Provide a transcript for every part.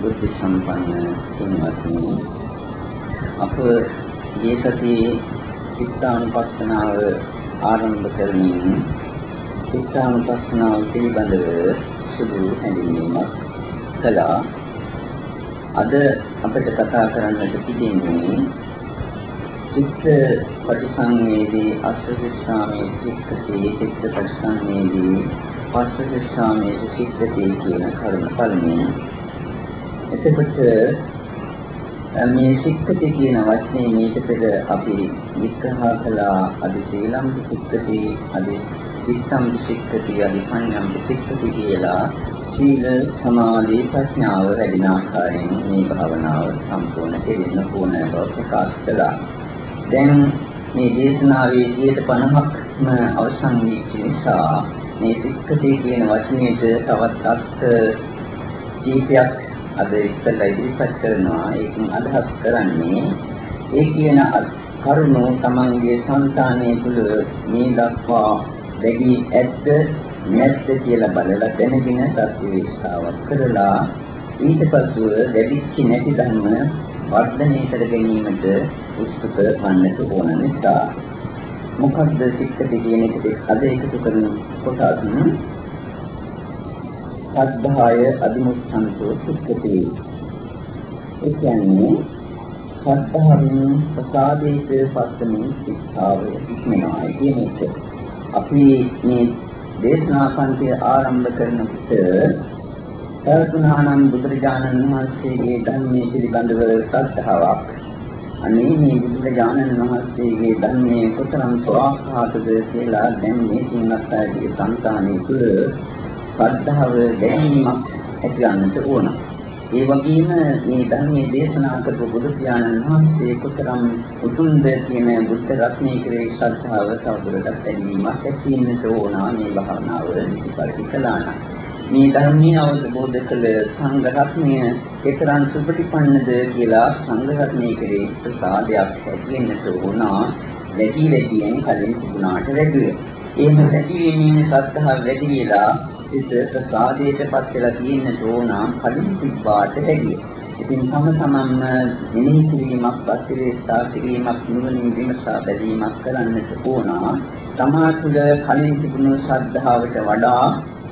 බුද්ධ සම්පන්න තුන්වත්නි අප මේ සතියේ චිත්තානුපස්සනාව ආරම්භ කරමින් චිත්තානුපස්සනාව පිළිබඳව සුදු හැඳින්වීමක් කළා. අද අපිට කතා කරන්නට තිබෙන්නේ චිත්ත පටිසංවේදී අස්සසිස්සාමේ චිත්තේ චිත්ත පටිසංවේදී පස්සසිස්සාමේ චිත්තේ කියන කරුණ පළමුවෙන් එතකොට මේ සික්කති කියන වචනේ මේක පෙර අපි විග්‍රහ කළා අදි ශ්‍රීලම් සික්කති අදි චිත්තම් සික්කති අදි පඤ්ඤම් සික්කති කියලා සීල සමාධි ප්‍රඥාව වැඩින ආකාරයෙන් මේ භාවනාව සම්පූර්ණ කෙරෙන්න ඕන බව ප්‍රකාශ කළා. දැන් මේ දේශනාවේ 50%ක්ම අවසන් වී නිසා මේ සික්කති කියන වචනයට තවත් අර්ථ කීපයක් අද ඉස්සෙල්ලා ඉදිරිපත් කරනවා. ඒකෙන් අදහස් කරන්නේ ඒ කියන කරුණෝ තමන්ගේ సంతානයේ තුල මේ දක්වා දෙවි ඇත්ත නැත්ද කියලා බලලා දැනගෙන සත්‍යවිස්තාවක් කරලා ඊට පසුව දෙවිච්ච නැති ධර්ම වර්ධනය කර ගැනීමට උත්සුක වන්නට ඕන නිසා. මොකද්ද සික්කති කියන එකට අද එකතු කරන කොටස් සද්ධාය අදිමුත්තන්තෝ සුක්ඛති ඒ කියන්නේ සද්ධාවෙන් ප්‍රසාදේට පස්සමින් ශික්ෂාව ඉක්මනවා කියන එක. අපි මේ දේශනා පන්තිය ආරම්භ කරනකොට සර්වඥානන් බුදුරජාණන් වහන්සේගේ ධර්මයේ පිළිබඳව ශ්‍රද්ධාවක් අනේ මේ බුදුරජාණන් වහන්සේගේ ධර්මයේ කොතරම් ස්වාහාතද කියලා දැන් මේ සිංහත් අයගේ සංකාණේ තුළ ශ්‍රද්ධාව දැනීමක් ඇතිවන්නට ඕන. ඒ වගේම මේ ධර්මයේ දේශනා කරපු බුදු පියාණන් වහන්සේ කොතරම් උතුම්ද කියන බුද්ධ රත්නයේ කෙරෙහි ශ්‍රද්ධාව තවදුරටත් ඇතිවීමක් ඇතිවෙන්නට ඕන මේ භාවනාව ඉතිපරිදි කළාන. මේ ධර්මයේ අවබෝධ කළ සංඝ රත්නය ඒතරම් සුපටිපන්නද කියලා සංඝ රත්නයේ කෙරෙහි ප්‍රසාදයක් ඇතිවෙන්නට ඕන. වැඩි වැඩියෙන් කලින් තිබුණාට වැඩිය. එහෙම වැඩි වීමේ ශ්‍රද්ධාව වැඩි වෙලා සිත ප්‍රසාදයටපත් වෙලා තියෙන තෝන කලින් තිබ්බාට හැදිය. ඉතින් තම තමන්ම මෙනෙහි කිරීමක්, පස්තිරේස්ථා කිරීමක්, නුවණින් විමසා බැලීමක් කරන්නට ඕන. තමා තුළ කලින් තිබුණු ශ්‍රද්ධාවට වඩා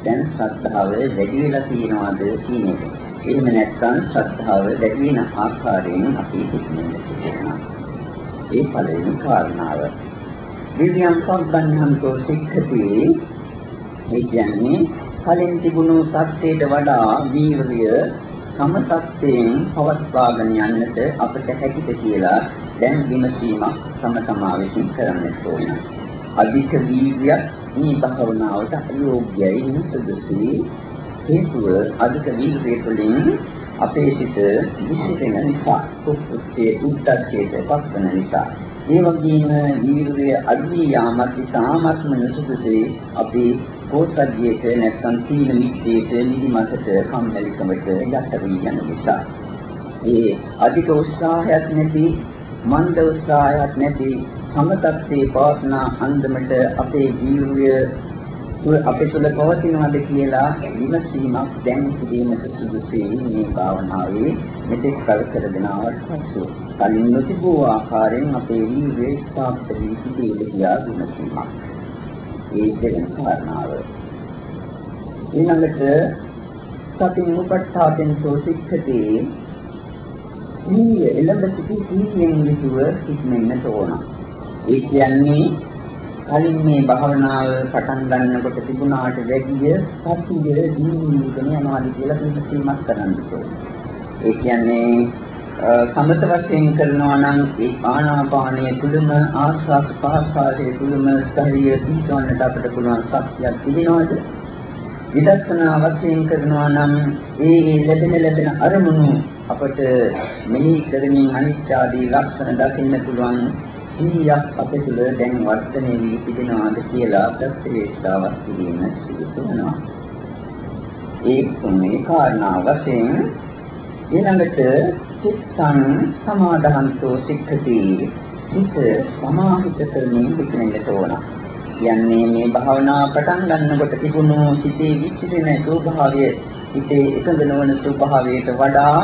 දැන් ශ්‍රද්ධාව වැඩි වෙලා තියෙනවද කියන එක. එහෙම නැත්නම් ශ්‍රද්ධාව වැඩි වෙන ආකාරයෙන් අපි හිතන්නට තියෙනවා. ඒ පළවෙනි කාරණාව. විද්‍යම් සම්බන්ධන්තෝ සික්ඛති ඒ කියන්නේ කලින් තිබුණු தත්ත්වයට වඩා වීර්ය සමතත්යෙන් පවත්වාගෙන යන්නට අපට හැකිද කියලා දැන් විමසීමක් තම තමා විසින් කරන්නට ඕන. අධික වීර්යයක් මේ භාවනාවට අයෝග්‍යයි සුදුසුයි. හේතුව අධික වීර්යය තුළින් අපේ සිත විසිරෙන නිසා, කුප්පුත්තේ උද්දච්චයට පත්වන නිසා ඒ වගේම වීර්යය අඩවි යාමත් ඉතාමත්ම නසුදුසේ අපි කෝසජ්ජයට නැත්නම් සීල මිත්‍යයට නිදිමතට කම්මැලිකමට යට වී යන නිසා. ඒ අධික උත්සාහයක් නැති මන්ද උත්සාහයක් නැති සමතත්ත්වේ පවත්නා අන්දමට අපේ ජීවය අපේ තුළ පවතිනවද කියලා විමසීමක් දැන් කිරීමට සුදුසුයි මේ භාවනාවේ මෙතෙක් කල කරගෙන ආවට පසු. කලින් නොතිබූ ආකාරයෙන් අපේ ජීවයේ ස්ථාපිත වී සිටී කියලා විමසීමක්. ඒ දෙවෙනි කාරණාව. ඊළඟට සතින් උපට්ඨාපෙන් සෝසික්ඛති සීය එළඹ සිටි සීයෙන් යුතුව සිටින්නට ඕන. ඒ කියන්නේ කලින් මේ භාවනාව පටන් ගන්නකොට තිබුණාට වැඩිය සතිය දීවිගෙන යනවාද කියලා පිළිසීමක් කරන්න ඕනේ. ඒ කියන්නේ සමත වශයෙන් කරනවා නම් ඒ ආනාපානයේ තුලම ආස්වාද පහස්වාදයේ තුලම ස්ථෛර්යය දීවන්නට අපිට පුළුවන් ශක්තියක් තිබෙනවද? විදර්ශනා වශයෙන් කරනවා නම් ඒ ලැබෙන ලැබෙන අරමුණු අපට මෙහි කරමින් අනිත්‍ය ආදී ලක්ෂණ දකින්න පුළුවන් සීයක් අපේ තුල දැන් වර්ධනය වී තිබෙනවාද කියලා ප්‍රත්‍යක්ෂතාවක් කිරීම සිදු වෙනවා. ඒ තුනේ කාරණා වශයෙන් ඊළඟට චිත්තං සමාදහන්තෝ සික්ඛති සිත සමාහිත කරමින් හිතෙන්නට ඕන. කියන්නේ මේ භාවනා පටන් ගන්නකොට තිබුණු සිතේ විචිතන ස්වභාවය හිතේ එකඟ නොවන ස්වභාවයට වඩා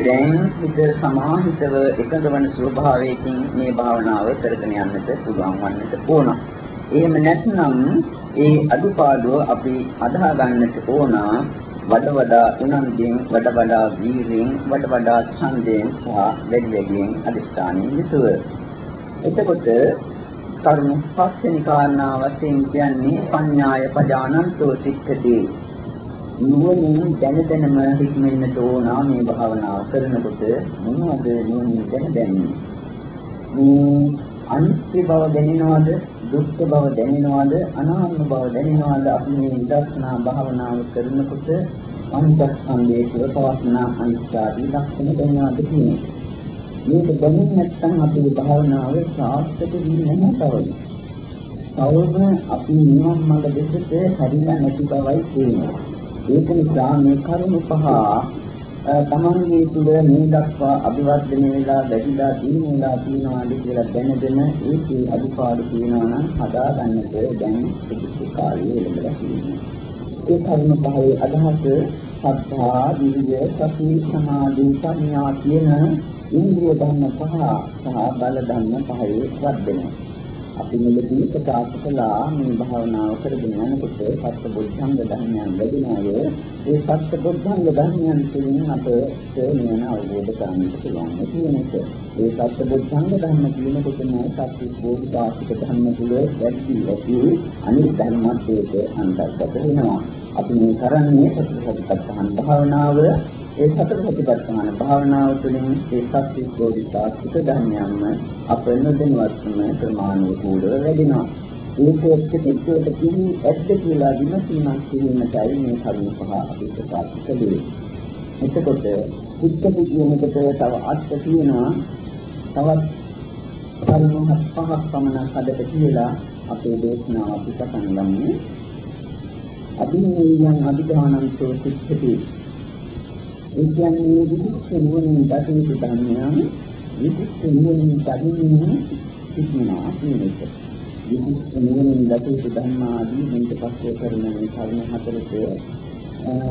දැන් හිත සමාහිතව එකඟ වන ස්වභාවයකින් මේ භාවනාව කරගෙන යන්නට පුළුවන් වන්නට ඕන. එහෙම නැත්නම් ඒ අදුපාඩුව අපි අදහා ගන්නට ඕන වඩ වඩා උනන්දුවෙන් වඩ වඩා වීරියෙන් වඩ වඩා ඡන්දයෙන් සහ වැඩි වැඩියෙන් අදිස්ථානින් යුතුව. එතකොට කරුණු පස්වෙනි කාරණා වශයෙන් කියන්නේ පඤ්ඤාය පජානන්තෝ සික්ඛති. නුවණින් දැන දැනම හික්මෙන්නට ඕන මේ භාවනාව කරනකොට මොනවද නුවණින් දැන දැනන්නේ මේ අනිත්‍ය බව දැනෙනවද? දුක්ඛ බව දැනෙනවද අනාත්ම බව දැනෙනවද අපි මේ විදර්ශනා භාවනාව කරනකොට පංචස්කන්ධයේ පුරපවස්න අනිත්‍යාදී ලක්ෂණ දැනනවද කියන්නේ? මේක දැනෙන්නේ නැත්නම් අපේ භාවනාව සාර්ථක වෙන්නේ නැහැ තවම අපි නිවන් මඟ දෙකට හැරිලා නැති බවයි තේරෙනවා ඒක නිසා මේ කරුණ පහ තමන්ගේ තුළ මේ දක්වා අභිවර්ධනය වෙලා වැඩිලා දිනුලා තියනවාද කියලා දැනගෙන ඒකේ අදුපාඩු තියෙනවා නම් හදාගන්නට දැන් සුදුසු කාලය ලැබලා තියෙනවා. ඒ කරුණ පහේ අදහස සත්‍තා, විරිය, සති, සමාධි, ප්‍රඥා කියන ඉන්ද්‍රිය ධර්ම පහ සහ බල ධර්ම පහේ වර්ධනය. අපි මෙලදී ප්‍රකාශ කළා මේ භාවනාව කරගෙන යනකොට සත්‍ය බුද්ධංග ධර්මයන් ලැබෙන අය ඒ සත්‍ය බුද්ධංග ධර්මයන් තුළින් අපට නිවන අවබෝධ කරගන්න පුළුවන් කියන එක. ඒ සත්‍ය බුද්ධංග ධර්ම කියනකොට නෑ සත්‍ය බෝධිපාක්ෂික ධර්ම තුළ වැඩි ඇති අනිත් ධර්මත් ඒක අන්තර්ගත වෙනවා. අපි මේ කරන්නේ සත්‍ය සත්‍යපත්තහන් භාවනාව ඒ සතර සතිපට්ඨාන භාවනාව තුළින් ඒ සත්‍ය බෝධිසත්ව ධර්මයන්ම අප නොදැනුවත්වම ප්‍රමාණිකූලව වැඩෙනවා. ඒක ප්‍රතික්ෂේප කිවි ඇත්ත කියලා විමසීමක් කිරීමටයි මේ කරුණ පහ අපි ප්‍රකාශ කළේ. එතකොට චිත්ත විද්‍යාවකට තව අර්ථ තියෙනවා. තවත් කරුණු හත් පහක් පමණ හදට කියලා අපේ දේශනාව අපි පටන් ගමු. අභිනේයයන් අභිධානන්තෝ සික්ඛති ඒ කියන්නේ විදිහට නුවණින් දකින්න ධර්මයන් විදිහට නුවණින් දකින්න සිටිනවා කියන එක. විදිහට නුවණින් දකින්න ධර්මාදී මෙන්ට පස්සේ කරන මේ කර්ම හතරට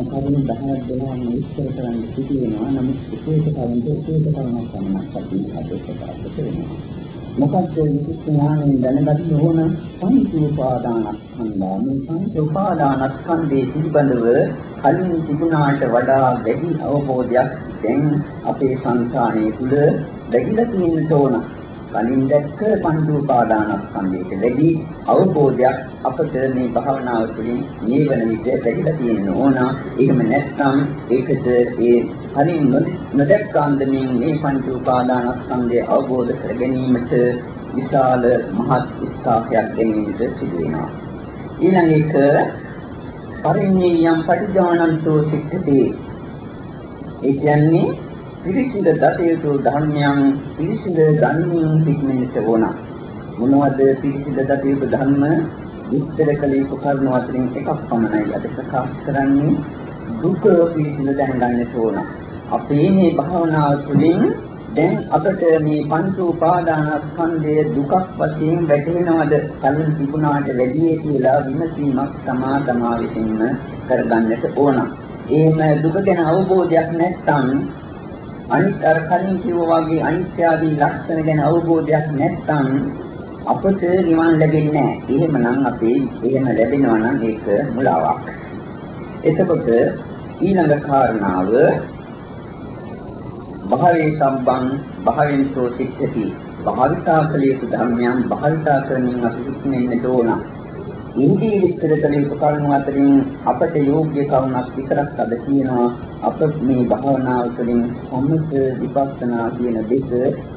කරුණු 10ක් දෙනාම විස්තර කරන්න සිටිනවා. නමුත් ඒක කරුණු ඒක කරුණක් පමණක් අපි අද ප්‍රකාශ කරනවා. මොකක්ද විශේෂ ඥානයෙන් දැනගන්න ඕන පංච උපාදානස්කන්ධා මේ පංච උපාදානස්කන්ධයේ පිළිබඳව කලින් තිබුණාට වඩා වැඩි අවබෝධයක් දැන් අපේ සංසාරයේ තුල ලැබිලා තියෙන්න ඕන. කලින් දැක්ක පංච උපාදානස්කන්ධයට වැඩි අවබෝධයක් අපට මේ භාවනාව තුළින් මේ වෙන විට ලැබිලා තියෙන්න ඕන. එහෙම නැත්නම් ඒකද ඒ කලින් නොදැක්කාන්දමින් මේ පංච උපාදානස්කන්ධය අවබෝධ කර ගැනීමට විශාල මහත් උත්සාහයක් ගැනීමට සිදු වෙනවා. ඊළඟ එක පරිඤ්ඤයම් පටිජානන්තෝ සික්ඛති. ඒ කියන්නේ පිරිසිඳ දතයුතු ධර්මයන් පිරිසිඳ ගන්නින් සිටින්නට ඕන. මොනවද පිරිසිඳ දතයුතු ධර්ම? විස්තර කළ යුතු කරුණු අතරින් එකක් පමණයි අද ප්‍රකාශ කරන්නේ දුක පිළිසිඳ දැනගන්නට ඕන. අපේ මේ භාවනාව තුළින් දැන් අපට මේ පංච උපාදානස්කන්ධය දුකක් වශයෙන් වැටහෙනවද? කලින් තිබුණාට වැඩි කියලා විමසීමක් තමා තමා විසින්ම කරගන්නට ඕන. එහෙම දුක ගැන අවබෝධයක් නැත්නම් අනිත් අර කලින් කිව්වා වගේ අනිත්‍ය ආදී ලක්ෂණ ගැන අවබෝධයක් නැත්නම් අපට නිවන් ලැබෙන්නේ නැහැ. එහෙමනම් අපේ එහෙම ලැබෙනවා නම් ඒක මුලාවක්. එතකොට ඊළඟ කාරණාව භාවේ සම්බන් භාවෙන්තෝ සික්ඛති භාවිතා කළ යුතු ධර්මයන් භාවිතා කරමින් අපි හික්මෙන්නට ඕන. ඉන්දී විස්තර කළ යුතු කරුණු අතරින් අපට යෝග්‍ය කරුණක් විතරක් අද කියනවා අප මේ භාවනාව තුළින් සම්මත විපස්සනා කියන දෙක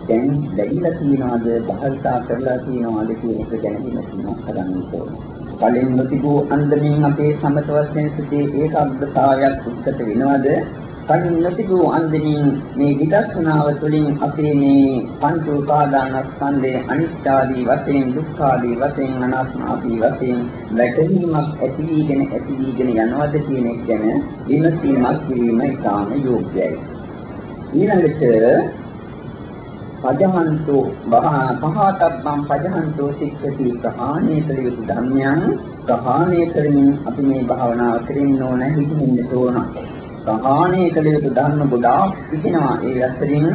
දැන් ලැබිලා තියනවාද භාවිතා කරලා තියනවාද කියන එක ගැන විමසීමක් කරන්න ඕන. කලින් නොතිබූ අන්දමින් අපේ සමත වශයෙන් සිටේ ඒකාග්‍රතාවයක් උත්කත වෙනවද? කලින් නොතිබූ අන්දමින් මේ විදර්ශනාව තුළින් අපේ මේ පංච උපාදානස්කන්ධයේ අනිත්‍යාදී වශයෙන් දුක්ඛාදී වශයෙන් අනාත්මාදී වශයෙන් වැටහීමක් ඇති වීගෙන ඇති වීගෙන යනවද කියන එක ගැන විමසීමක් කිරීම ඉතාම යෝග්‍යයි. ඊළඟට පජහන්තෝ පහතබ්බම් පජහන්තෝ සික්ඛති ප්‍රහාණය කළ යුතු ධර්මයන් ප්‍රහාණය කරමින් අපි මේ භාවනාව කරන්න ඕන හිතින්න ඕන. ප්‍රහාණය කළ යුතු ධර්ම ගොඩාක් තිබෙනවා. ඒ අතරින්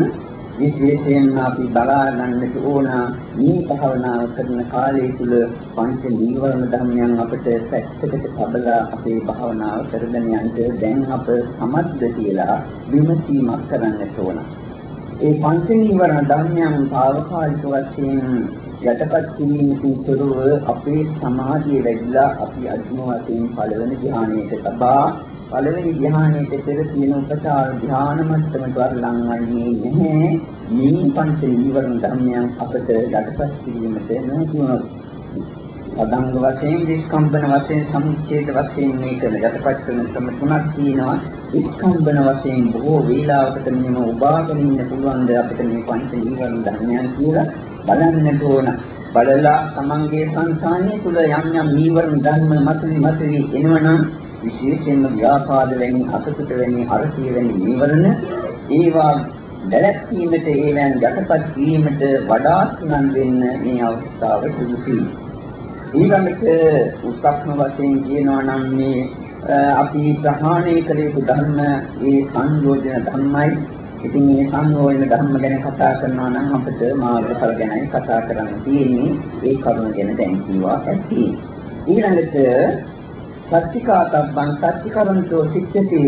විශේෂයෙන්ම අපි බලා ගන්නට ඕන මේ භාවනාව කරන කාලය තුල පංච නීවරණ ධර්මයන් අපිට පැත්තකට තබලා අපේ භාවනාව කරගෙන යන්න දැන් අප සමත්ද කියලා විමසීමක් කරන්නට ඕන. ඒ පංච නීවරණ ධර්මයන් తాවකාලික වශයෙන් යටපත් කිරීමකින් තොරව අපේ සමාධිය වැඩිලා අපි අදින වශයෙන් පළවෙනි ධ්‍යානයට තබා පළවෙනි ධ්‍යානයේ පෙර තියෙන උපචාර ධ්‍යාන මට්ටමට වරලං වන්නේ නැහැ. මේ පංච නීවරණ ධර්මයන් අපට යටපත් කිරීමට නොහැකිවනොත්. අදංග වශයෙන් විස්කම්බන වශයෙන් සමුච්ඡේද වශයෙන් මේක යටපත් කරන ක්‍රම තුනක් තියෙනවා. විස්කම්බන වශයෙන් බොහෝ වේලාවකට මෙන්න උබාගෙන ඉන්න පුළුවන් ද අපිට මේ පංච නීවරණ ධර්මයන් කියලා බලන්නට ඕන. බලලා තමන්ගේ සංසාරයේ තුල යම් යම් නීවරණ ධර්ම මතුවි මතුවි එනවනම් විශේෂයෙන්ම ව්‍යාපාද වැනි අසතුට වැනි අරසිය වැනි නීවරණ ඒවා දැලැක්වීමට ඒලයන් යටපත් වීමට වඩා සුණන් වෙන්න මේ අවස්ථාව සුදුසුයි. ඊළඟට උත්සක්ම වශයෙන් කියනවා නම් මේ අපි ප්‍රහාණය කළ යුතු ධර්ම ඒ සංයෝජන ධර්මයි. ඉතින් මේ සංයෝජන ධර්ම ගැන කතා කරනවා නම් අපිට මාර්ගඵල ගැනයි කතා කරන්න තියෙන්නේ. ඒ කරුණ ගැන දැන් කියවා ඇති. ඊළඟට සත්‍චිකාතබ්බං සත්‍චිකරන්තෝ සිච්ඡති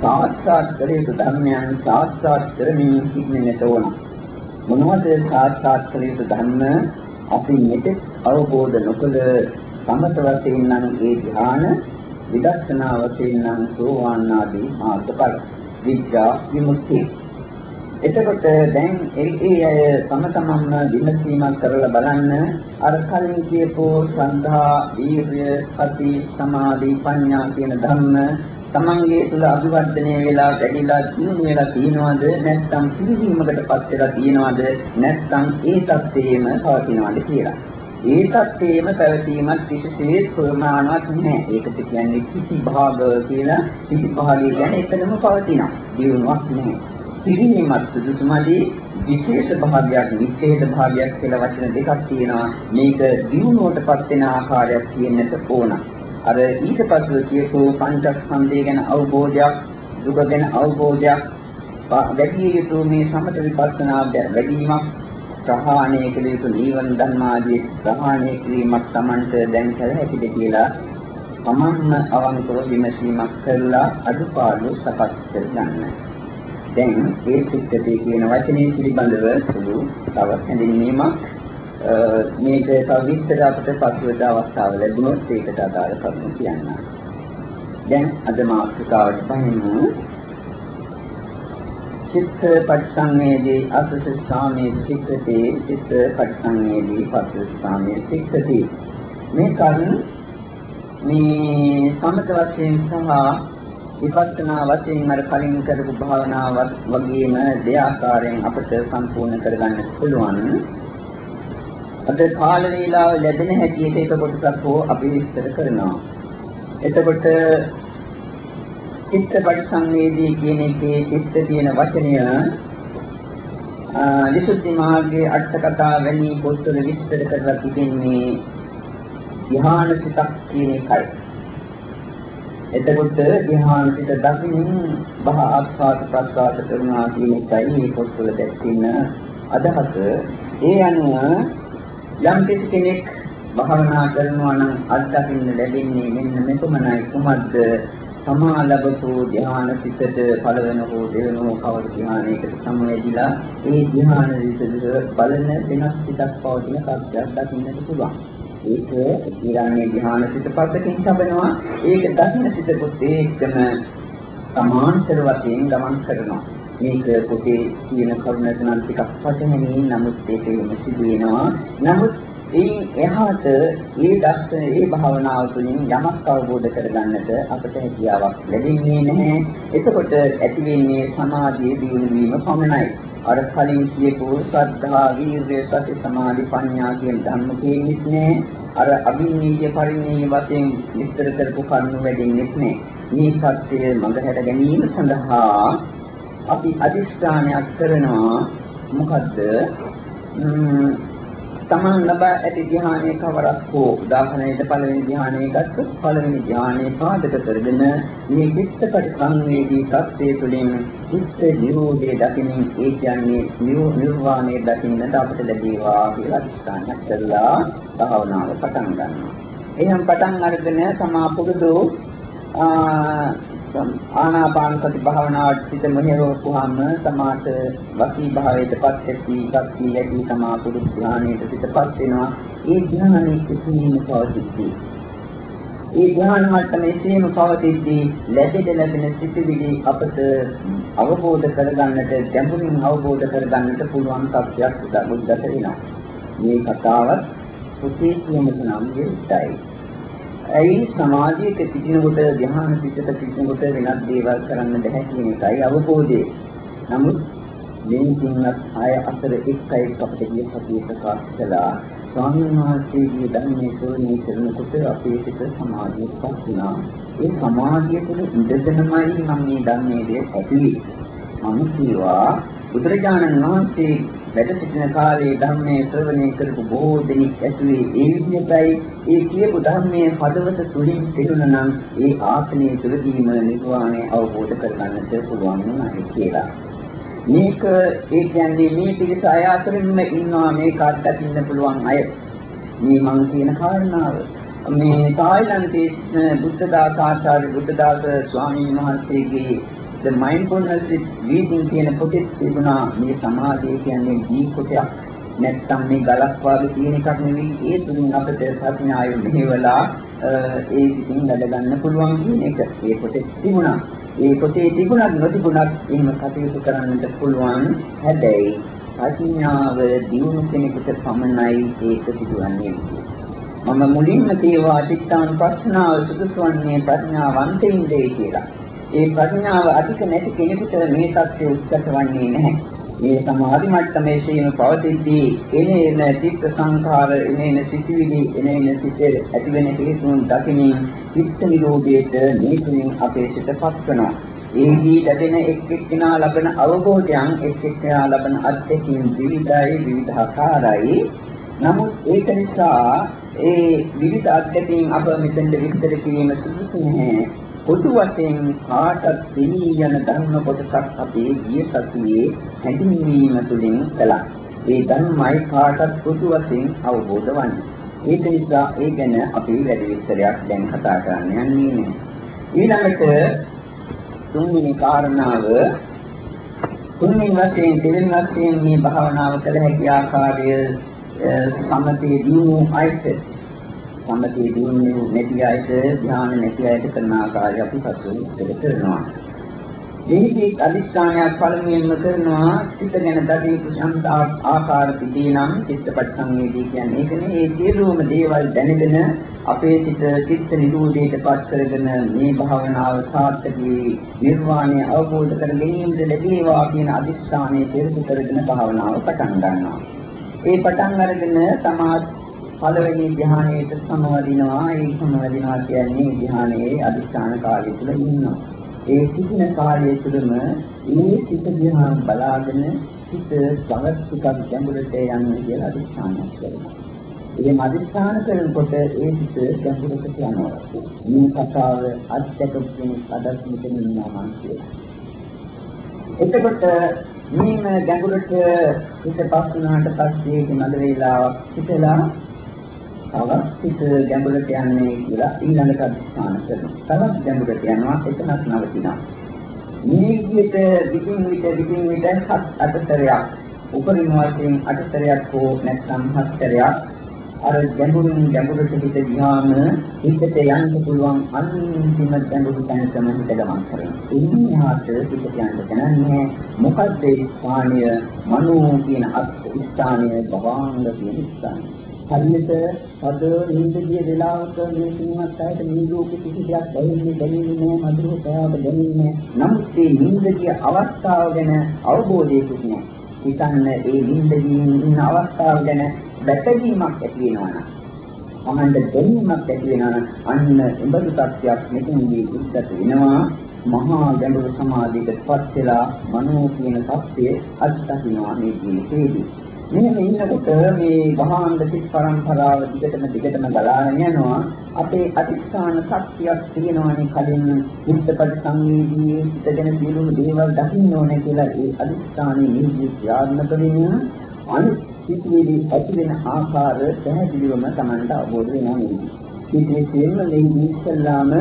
සාක්ෂාත් කළ යුතු ධර්මයන් සාක්ෂාත් කරමින් සිටින්නට ඕන. මොනවද සාක්ෂාත් කළ යුතු ධර්ම? අපි මෙතෙක් අවබෝධ නොකළ සමත වශයෙන් නම් ඒ ධ්‍යාන විදර්ශනා වශයෙන් නම් සෝවාන් ආදී මාර්ගඵල විද්‍යා විමුක්තිය එතකොට දැන් ඒ අය තම තමන්ම විමසීමක් කරලා බලන්න අර කලින් කියපෝ ශ්‍රද්ධා, වීර්ය, සති, සමාධි, ප්‍රඥා කියන ධර්ම තමන්ගේ තුල අභිවර්ධනය වෙලා වැඩිලා දිනු වෙලා තියෙනවද නැත්නම් පිළිවීමකටපත් වෙලා තියෙනවද නැත්නම් ඒ தත්ත්වයේම පවතිනවද කියලා. ඒ தත්ත්වයේම පැවතීමක් කිසිසේත් ප්‍රමාණවත් නැහැ. ඒකට කියන්නේ කිසි භාග කියලා කිසි භාගය කියන්නේ එතනම පවතිනවා. දිනුවක් නැහැ. පිරිනීමත් සුදුසුමදී විශේෂ භාගයක් විශේෂ භාගයක් කියලා වචන දෙකක් තියෙනවා මේක දිනුවටපත් වෙන ආකාරයක් කියන්නට ඕන අර ඊට පස්ව කියපු පංචස්කන්ධය ගැන අවබෝධයක් දුක ගැන අවබෝධයක් වැඩි යුතු මේ සමත විපස්සනා වැඩිවීමක් ප්‍රහාණය කළ යුතු නීවරණ ධර්මාදී ප්‍රහාණය කිරීමක් Tamanට දැන් කළ හැකිද කියලා තමන්ම අවංකව විමසීමක් කරලා අදුපාඩු සකස් කරගන්න. දැන් ඒ සිද්ධිය කියන වචනේ පිළිබඳව සුළු තවත් හැඳින්වීමක් මේක තව විස්තර අපිට පසුවද අවස්ථාව ලැබුණොත් ඒකට අදාළ කරුණු කියන්න. දැන් අද මාතෘකාවට පහිනු චිත්ත පරිසංවේදී අසස සාමේ චිත්තේ චිත්ත පරිසංවේදී පස්ස සාමේ චිත්තේ මේ කරුණ මේ සමත වශයෙන් සහ විපස්සනා වශයෙන් අර කලින් කරපු භාවනාව වගේම දෙආකාරයෙන් අපිට සම්පූර්ණ කරගන්න පුළුවන්. අද කාල වේලාව ලැබෙන හැටියට ඒක කොටසක් හෝ අපි විස්තර කරනවා. එතකොට චිත්ත පරිසංවේදී කියන එකේ චිත්ත කියන වචනය විසුද්ධි මාර්ගයේ අට කතා වැනි පොත්වල විස්තර කරලා තිබෙන්නේ ධ්‍යාන සිතක් කියන එකයි. එතකොට ධ්‍යාන සිත දකින්න බහ ආස්වාද ප්‍රසආද කරනවා කියන එකයි මේ පොත්වල දැක්වෙන අදහස. ඒ අනුව යම් කෙනෙක් භාවනා කරනවා නම් අත්දකින්න ලැබෙන්නේ මෙන්න මෙතුමනයි කුමද්ද සමා ලැබතු ධ්‍යාන සිතට පළවෙන හෝ දෙවෙනි හෝ කවර ධ්‍යානයකට සමවැදිලා ඒ ධ්‍යාන විසද බලන වෙනස් සිතක් පවතින සත්‍යයක් දකින්නට පුළුවන්. ඒක ඊළඟේ ධ්‍යාන සිත පස්සකින් සබනවා. ඒක දකින්න සිතකුත් ඒකම සමාන්තර වශයෙන් ගමන් කරනවා. මේක පොතේ කියන කරුණට නම් ටිකක් පටහැනි නමුත් ඒක එහෙම සිදු වෙනවා. නමුත් එයින් එහාට ඒ දර්ශන ඒ භාවනාව තුළින් යමක් අවබෝධ කරගන්නට අපට හැකියාවක් ලැබෙන්නේ නැහැ. එතකොට ඇති වෙන්නේ සමාධියේ දියුණු වීම පමණයි. අර කලින් කියපු ශ්‍රද්ධා, වීර්ය, සති, සමාධි, ප්‍රඥා කියන ධර්ම කියන්නේ නැහැ. අර අභිනීය පරිණීය වශයෙන් විස්තර කරපු කරුණු වැඩින්නේ නැහැ. මේ සත්‍යය මඟහැර ගැනීම සඳහා අපි අදිස්ථානයක් කරනවා මොකද්ද තමන් ලබා ඇති ධ්‍යානයේ කවරක් හෝ උදාහරණයට පළවෙනි ධ්‍යානයේ ගත්තොත් පළවෙනි ධ්‍යානයේ පාදක කරගෙන මේ චිත්තපටි සංවේදී තත්ත්වයේ තුළින් චිත්ත නිරෝධයේ දකිනින් ඒ කියන්නේ නිර්වාණය දකින්නට අපට ලැබේවා කියලා අදිස්ථානයක් කරලා භාවනාව පටන් ගන්නවා. එහෙනම් පටන් අරගෙන තමා පුරුදු ආනාපාන සති භාවනාවට සිත මෙහෙරවපුවාම සමාත වසී භාවයටපත් ඇති ශක්තිය ඇති සමා පුරුදු ධානයට සිතපත් වෙනවා. ඒ ධානයේ කිසිම පවතිද්දී. ඒ ධාන මට්ටමේ සීම පවතිද්දී ලැබෙද ලැබෙන සිතිවිලි අපට අවබෝධ කරගන්නට ගැඹුරින් අවබෝධ කරගන්නට පුළුවන් තත්ත්වයක් උදා වෙනවා. මේ කතාවත් පුතේ කියමු නම් විස්තරයි ඇයි සමාධියක සිටිනකොට ධ්‍යාන සිතට සිටිනකොට වෙනත් දේවල් කරන්න බැහැ කියන එකයි අවබෝධය. නමුත් මේ තුනක් ආය අතර එකයි අපිට ගිය සතිය ප්‍රකාශ කළා. ස්වාමීන් වහන්සේගේ ධර්මයේ ශ්‍රවණය කරනකොට අපේ සිත සමාධියට පත් වෙනවා. ඒ සමාධිය තුළ ඉඳගෙනමයි මම මේ ධර්මයේ ඇතුලේ. මම කියවා බුදුරජාණන් වහන්සේ වැඩ සිටින කාලේ ධර්මයේ ශ්‍රවණය කරපු බොහෝ දෙනෙක් ඇතුලේ ඒ විදිහටයි ඒ කියපු ධර්මයේ හදවත තුලින් තිරුණා නම් ඒ ආසනයේ තුලදීම නිර්වාණය අවබෝධ කරගන්නට පුළුවන් වෙනවා කියලා. මේක ඒ කියන්නේ මේ පිළිස අය අතරින්ම ඉන්නවා මේක අත්දකින්න පුළුවන් අය. මේ මම කියන කාරණාව. මේ තායිලන්තයේ බුද්ධදාස ආචාර්ය බුද්ධදාස ස්වාමීන් වහන්සේගේ the mindfulness with breathing කියන පොතේ තිබුණා මේ සමාධිය කියන්නේ දී කොටයක්. නැත්තම් මේ ගලක් වගේ තියෙන එකක් නෙවෙයි. ඒ තුලින් අපිට ප්‍රඥාය මෙහෙवला ඒ ඉතින් වැඩ ගන්න පුළුවන් කියන එක. ඒ පොතේ තිබුණා. ඒ පොතේ තිබුණත් නොතිබුණත් එහෙම කටයුතු කරන්නට පුළුවන්. හැබැයි ප්‍රඥාව දියුණු කෙනෙකුට පමණයි ඒක සිදුවන්නේ. මම මුලින්ම කියවා චිත්තාන් ප්‍රශ්නාව සුදුසු වන්නේ ප්‍රඥාවන්තයින්දේ කියලා. ඒ ප්‍රඥාව අධික නැති කෙනෙකුට මේ தත්ත්වය උත්සත වන්නේ නැහැ. මේ සමාධි මට්ටමේ සීම පවතිද්දී එනේන චිත්ත සංඛාර එනේන සිතිවිලි එනේන සිතේ ඇතිවෙන හේතුන් දකිනින් චිත්ත නිරෝධයට මේ තුنين අපේ සිතපත් වෙනවා. ඒහි ලැබෙන එක් එක්කෙනා ලබන අවබෝධයන් එක් එක්කෙනා ලබන අත්දැකීම් විවිධයි විවිධාකාරයි. නමුත් ඒක නිසා ඒ විවිධ අත්දැකීම් අප මෙතෙන්ද විස්තර කිරීම සුදුසු නැහැ. පොදු වශයෙන් කාටත් දෙනී යන ධර්ම කොටසක් අපේ ගිය සතියේ හැඳින්වීම තුළින් කළා. ඒ ධර්මයි කාටත් පොදු වශයෙන් අවබෝධ වන්නේ. ඒක නිසා ඒ ගැන අපි වැඩි විස්තරයක් දැන් කතා කරන්න යන්නේ නැහැ. ඊළඟට තුන්වෙනි කාරණාව තුන්වෙනි වශයෙන් දෙවෙනි වශයෙන් මේ භාවනාව කළ හැකි ආකාරය සමතේ දිනු අයිසෙත් සම්මතිය දිනුනේ නැති අයට ධ්‍යාන නැති අයට කරන ආකාරය අපි පසු විස්තර කරනවා. මෙහිදී අදිස්ථානයක් පළමුවෙන්ම කරනවා චිත්ත ගැන දඩේ කුසන්ත ආකාර පිටිනම් චිත්තපත් සංවේදී කියන්නේ ඒකනේ ඒ සියලුම දේවල් දැනගෙන අපේ චිත්ත චිත්ත නිරෝධයට පත් කරගෙන මේ භාවනාව සාර්ථකී නිර්වාණය අවබෝධ කර ගැනීමද ලැබේවා කියන අදිස්ථානයේ පෙරදු කරගෙන භාවනාව පටන් ගන්නවා. ඒ පටන් අරගෙන සමාධි පළවෙනි ධ්‍යානයට සමවදිනවා. ඒ සමවදිනවා කියන්නේ ධ්‍යානයේ අදිස්ථාන කාලය තුල ඉන්නවා. ඒ සිටින කාලය තුළම මේ සිත දිහා බලාගෙන සිත තවත් ටිකක් ගැඹුරට යන්න කියලා අදිස්ථානයක් කරනවා. ඒ අදිස්ථාන කරනකොට ඒ සිත ගැඹුරට යනවා. මේ කතාව අත්‍යක කෙනෙක් අදත් මෙතන ඉන්නවා කියලා. එතකොට මේ ගැඹුරට හිත පස් වුණාට පස්සේ මඩ වේලාවක් හිටලා තවත් හිත ගැඹුරට යන්නේ කියලා ඊළඟට අධිෂ්ඨාන කරනවා. තවත් ගැඹුරට යනවා එතනත් නවතිනවා. මේ විදිහට විකින් විට විකින් විට හත් අටතරයක් උපරිම වශයෙන් අටතරයක් හෝ නැත්නම් හතරයක් අර ගැඹුරින් ගැඹුරට හිත ගියාම හිතට යන්න පුළුවන් අන්තිම ගැඹුරු තැනටම හිත ගමන් කරනවා. එන්නේ එහාට හිත යන්න දැනන්නේ මොකද්ද ඒ ස්ථානය මනෝ කියන අත් ස්ථානය භවාංග කියන ස්ථානය. හරියට අද නිින්දගිය වෙලාවක මේ සිනමත් අයට මේ ලෝකෙ කිසි දෙයක් දැනෙන්නේ දැනෙන්නේ නැහැ මధుර ප්‍රයාව දැනෙන්නේ නමුත් මේ නිින්දගිය අවස්ථාව ගැන අවබෝධයකුත් නැහැ. හිතන්න ඒ නිින්දගියෙන් ඉන්න අවස්ථාව ගැන දැකීමක් ඇති වෙනවා නම් අමණ්ඩ දැනීමක් ඇති වෙනවා නම් අන්න එබඳු තත්ත්වයක් මෙතනදී උද්ගත වෙනවා මහා ගැඹුරු සමාධියකටපත් වෙලා මනෝ කියන தත්ත්වය අත්දකින්නවා මේ ජීවිතේදී මෙහෙම ඉන්නකොට මේ වහාන්ද සිත් පරම්පරාව දිගටම දිගටම ගලාගෙන යනවා. අපේ අතිස්ථාන ශක්තියක් තියෙනවානේ කලින් මුත්තපද සංවේදී සිතගෙන සියලුම දේවල් දකින්න ඕනේ කියලා ඒ අතිස්ථානයේ නිදි ක්‍රියාත්මක වෙන අනිත් සිතුවිලි ඇති වෙන ආකාර පැහැදිලිවම Tamanට අවබෝධ වෙනවා නේද? විශේෂයෙන්ම මේ ඉස්සල්ලාම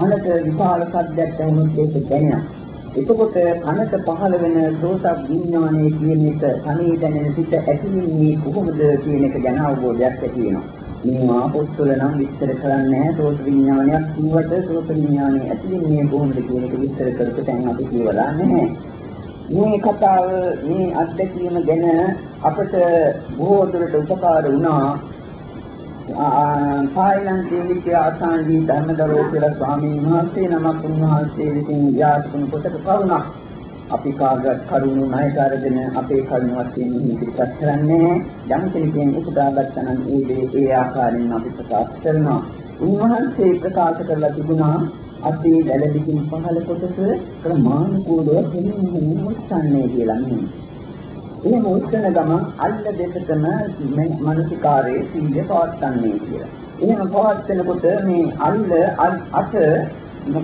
අනත විපාල සද්දයක් ඇහුනොත් ඒක දැනෙනවා. එතකොට කනට පහළ වෙන සෝත විඥානයේ කියන එක කනේ දැනෙන සිත ඇතිවෙන්නේ කොහොමද කියන එක ගැන අවබෝධයක් ඇති වෙනවා. මේවා පොත්වල නම් විස්තර කරන්නේ නැහැ. සෝත විඥානයක් කිව්වට සෝත විඥානය ඇතිවෙන්නේ කොහොමද කියන එක විස්තර කරපු තැන් අපි කියවලා නැහැ. මේ කතාව මේ අත්දැකීම ගැන අපට බොහෝ දුරට උපකාර වුණා. තායිලන්තයේ විද්‍ය ආසානදී ධර්මදරෝ කියලා ස්වාමීන් වහන්සේ නමක් උන්වහන්සේ විසින් යාත්‍රාන කොට කරුණා අපි කාගත් කරුණු ණයකාරගෙන අපේ කරුණු වශයෙන් ඉදිරිපත් කරන්නේ යම් කෙනෙක්ගෙන් උපදාගත්තා නම් ඒ දේ ඒ ආකාරයෙන් අපි ප්‍රකාශ කරනවා උන්වහන්සේ ප්‍රකාශ කරලා තිබුණා අපේ දැලදිකින් පහළ කොටස ක්‍රමානුකූලව දෙන්නේ මොස්සන්නේ කියලා නෙමෙයි එහෙම උත්සන ගමන් අල්ල දෙකටම මනසිකාරයේ සීය පවත්න්නේ කියලා. එහෙම පවත්නකොට මේ අල්ල අත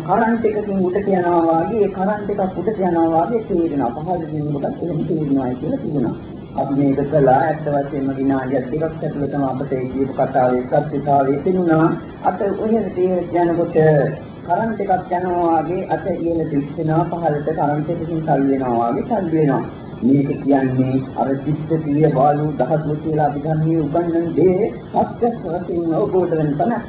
කරන්ට් එකකින් උඩට යනවා වගේ ඒ කරන්ට් එකක් උඩට යනවා වගේ තේරෙනවා. පහළ දිනුවකට එහෙම තේරෙනවා කියලා තිබුණා. අපි මේක කළා ඇත්ත වශයෙන්ම විනාඩියක් දෙකක් ඇතුළතම අපිට ඒ කියපු කතාවේ සත්‍යතාවය තේරුණා. අත ඔහෙන තේරෙන්න යනකොට කරන්ට් එකක් යනවා වගේ අත ඉහළට ඉස්සෙනවා පහළට කරන්ට් එකකින් සල් වෙනවා වගේ සල් වෙනවා. මේක කියන්නේ අර චිත්ත පිළිය බාලු දහතුව කියලා අපි ගන්නේ උගන්වන දේ සත්‍ය වශයෙන් අවබෝධ වෙන තැනක්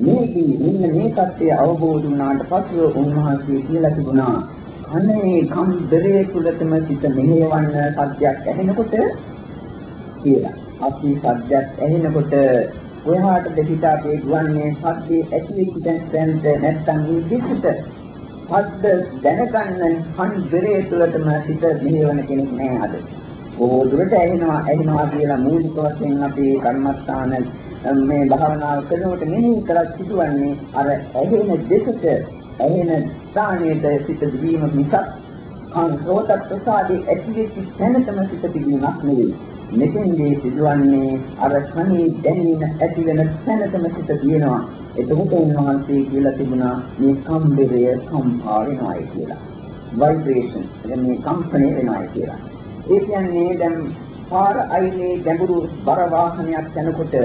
මේකී මෙන්න මේ සත්‍ය අවබෝධ වුණාට පස්ව උන්වහන්සේ කියලා තිබුණා අනේ කම්දරේ තුලතම සිත මෙහෙවන්න සත්‍යයක් ඇහෙනකොට කියලා. අපි සත්‍යයක් ඇහෙනකොට ඔයහාට දෙපිට අපේ ගුවන්නේ සත්‍යයේ ඇති වෙච්ච තැනට නැත්තම් මේ දෙකට හද්ද දැනගන්න හන් බෙරේ තුළටම සිට මෙහෙවන කෙනෙක් නෑ අද. බොහෝ දුරට ඇහෙනවා ඇහෙනවා කියලා මූලික වශයෙන් අපි කර්මස්ථාන මේ භාවනාව කරනකොට මෙහි කරත් සිදුවන්නේ අර ඇහෙන දෙකට ඇහෙන ස්ථානයේ සිට දීම මිසක් අන් සෝත ප්‍රසාදී ඇතිවෙච්ච තැනටම සිට තිබීමක් නෙවෙයි. මෙතෙන්දී සිදුවන්නේ අර කණේ දැනීම ඇති වෙන තැනටම සිට තියෙනවා. එතකොට උන්වහන්සේ කියලා තිබුණා මේ කම්බරය කම්පා වෙනවායි කියලා. ভাইබ්‍රේෂන් කියන්නේ කම්පණය වෙනවායි කියලා. ඒ කියන්නේ දැන් පාර අයිනේ ගැඹුරු බර වාහනයක් යනකොට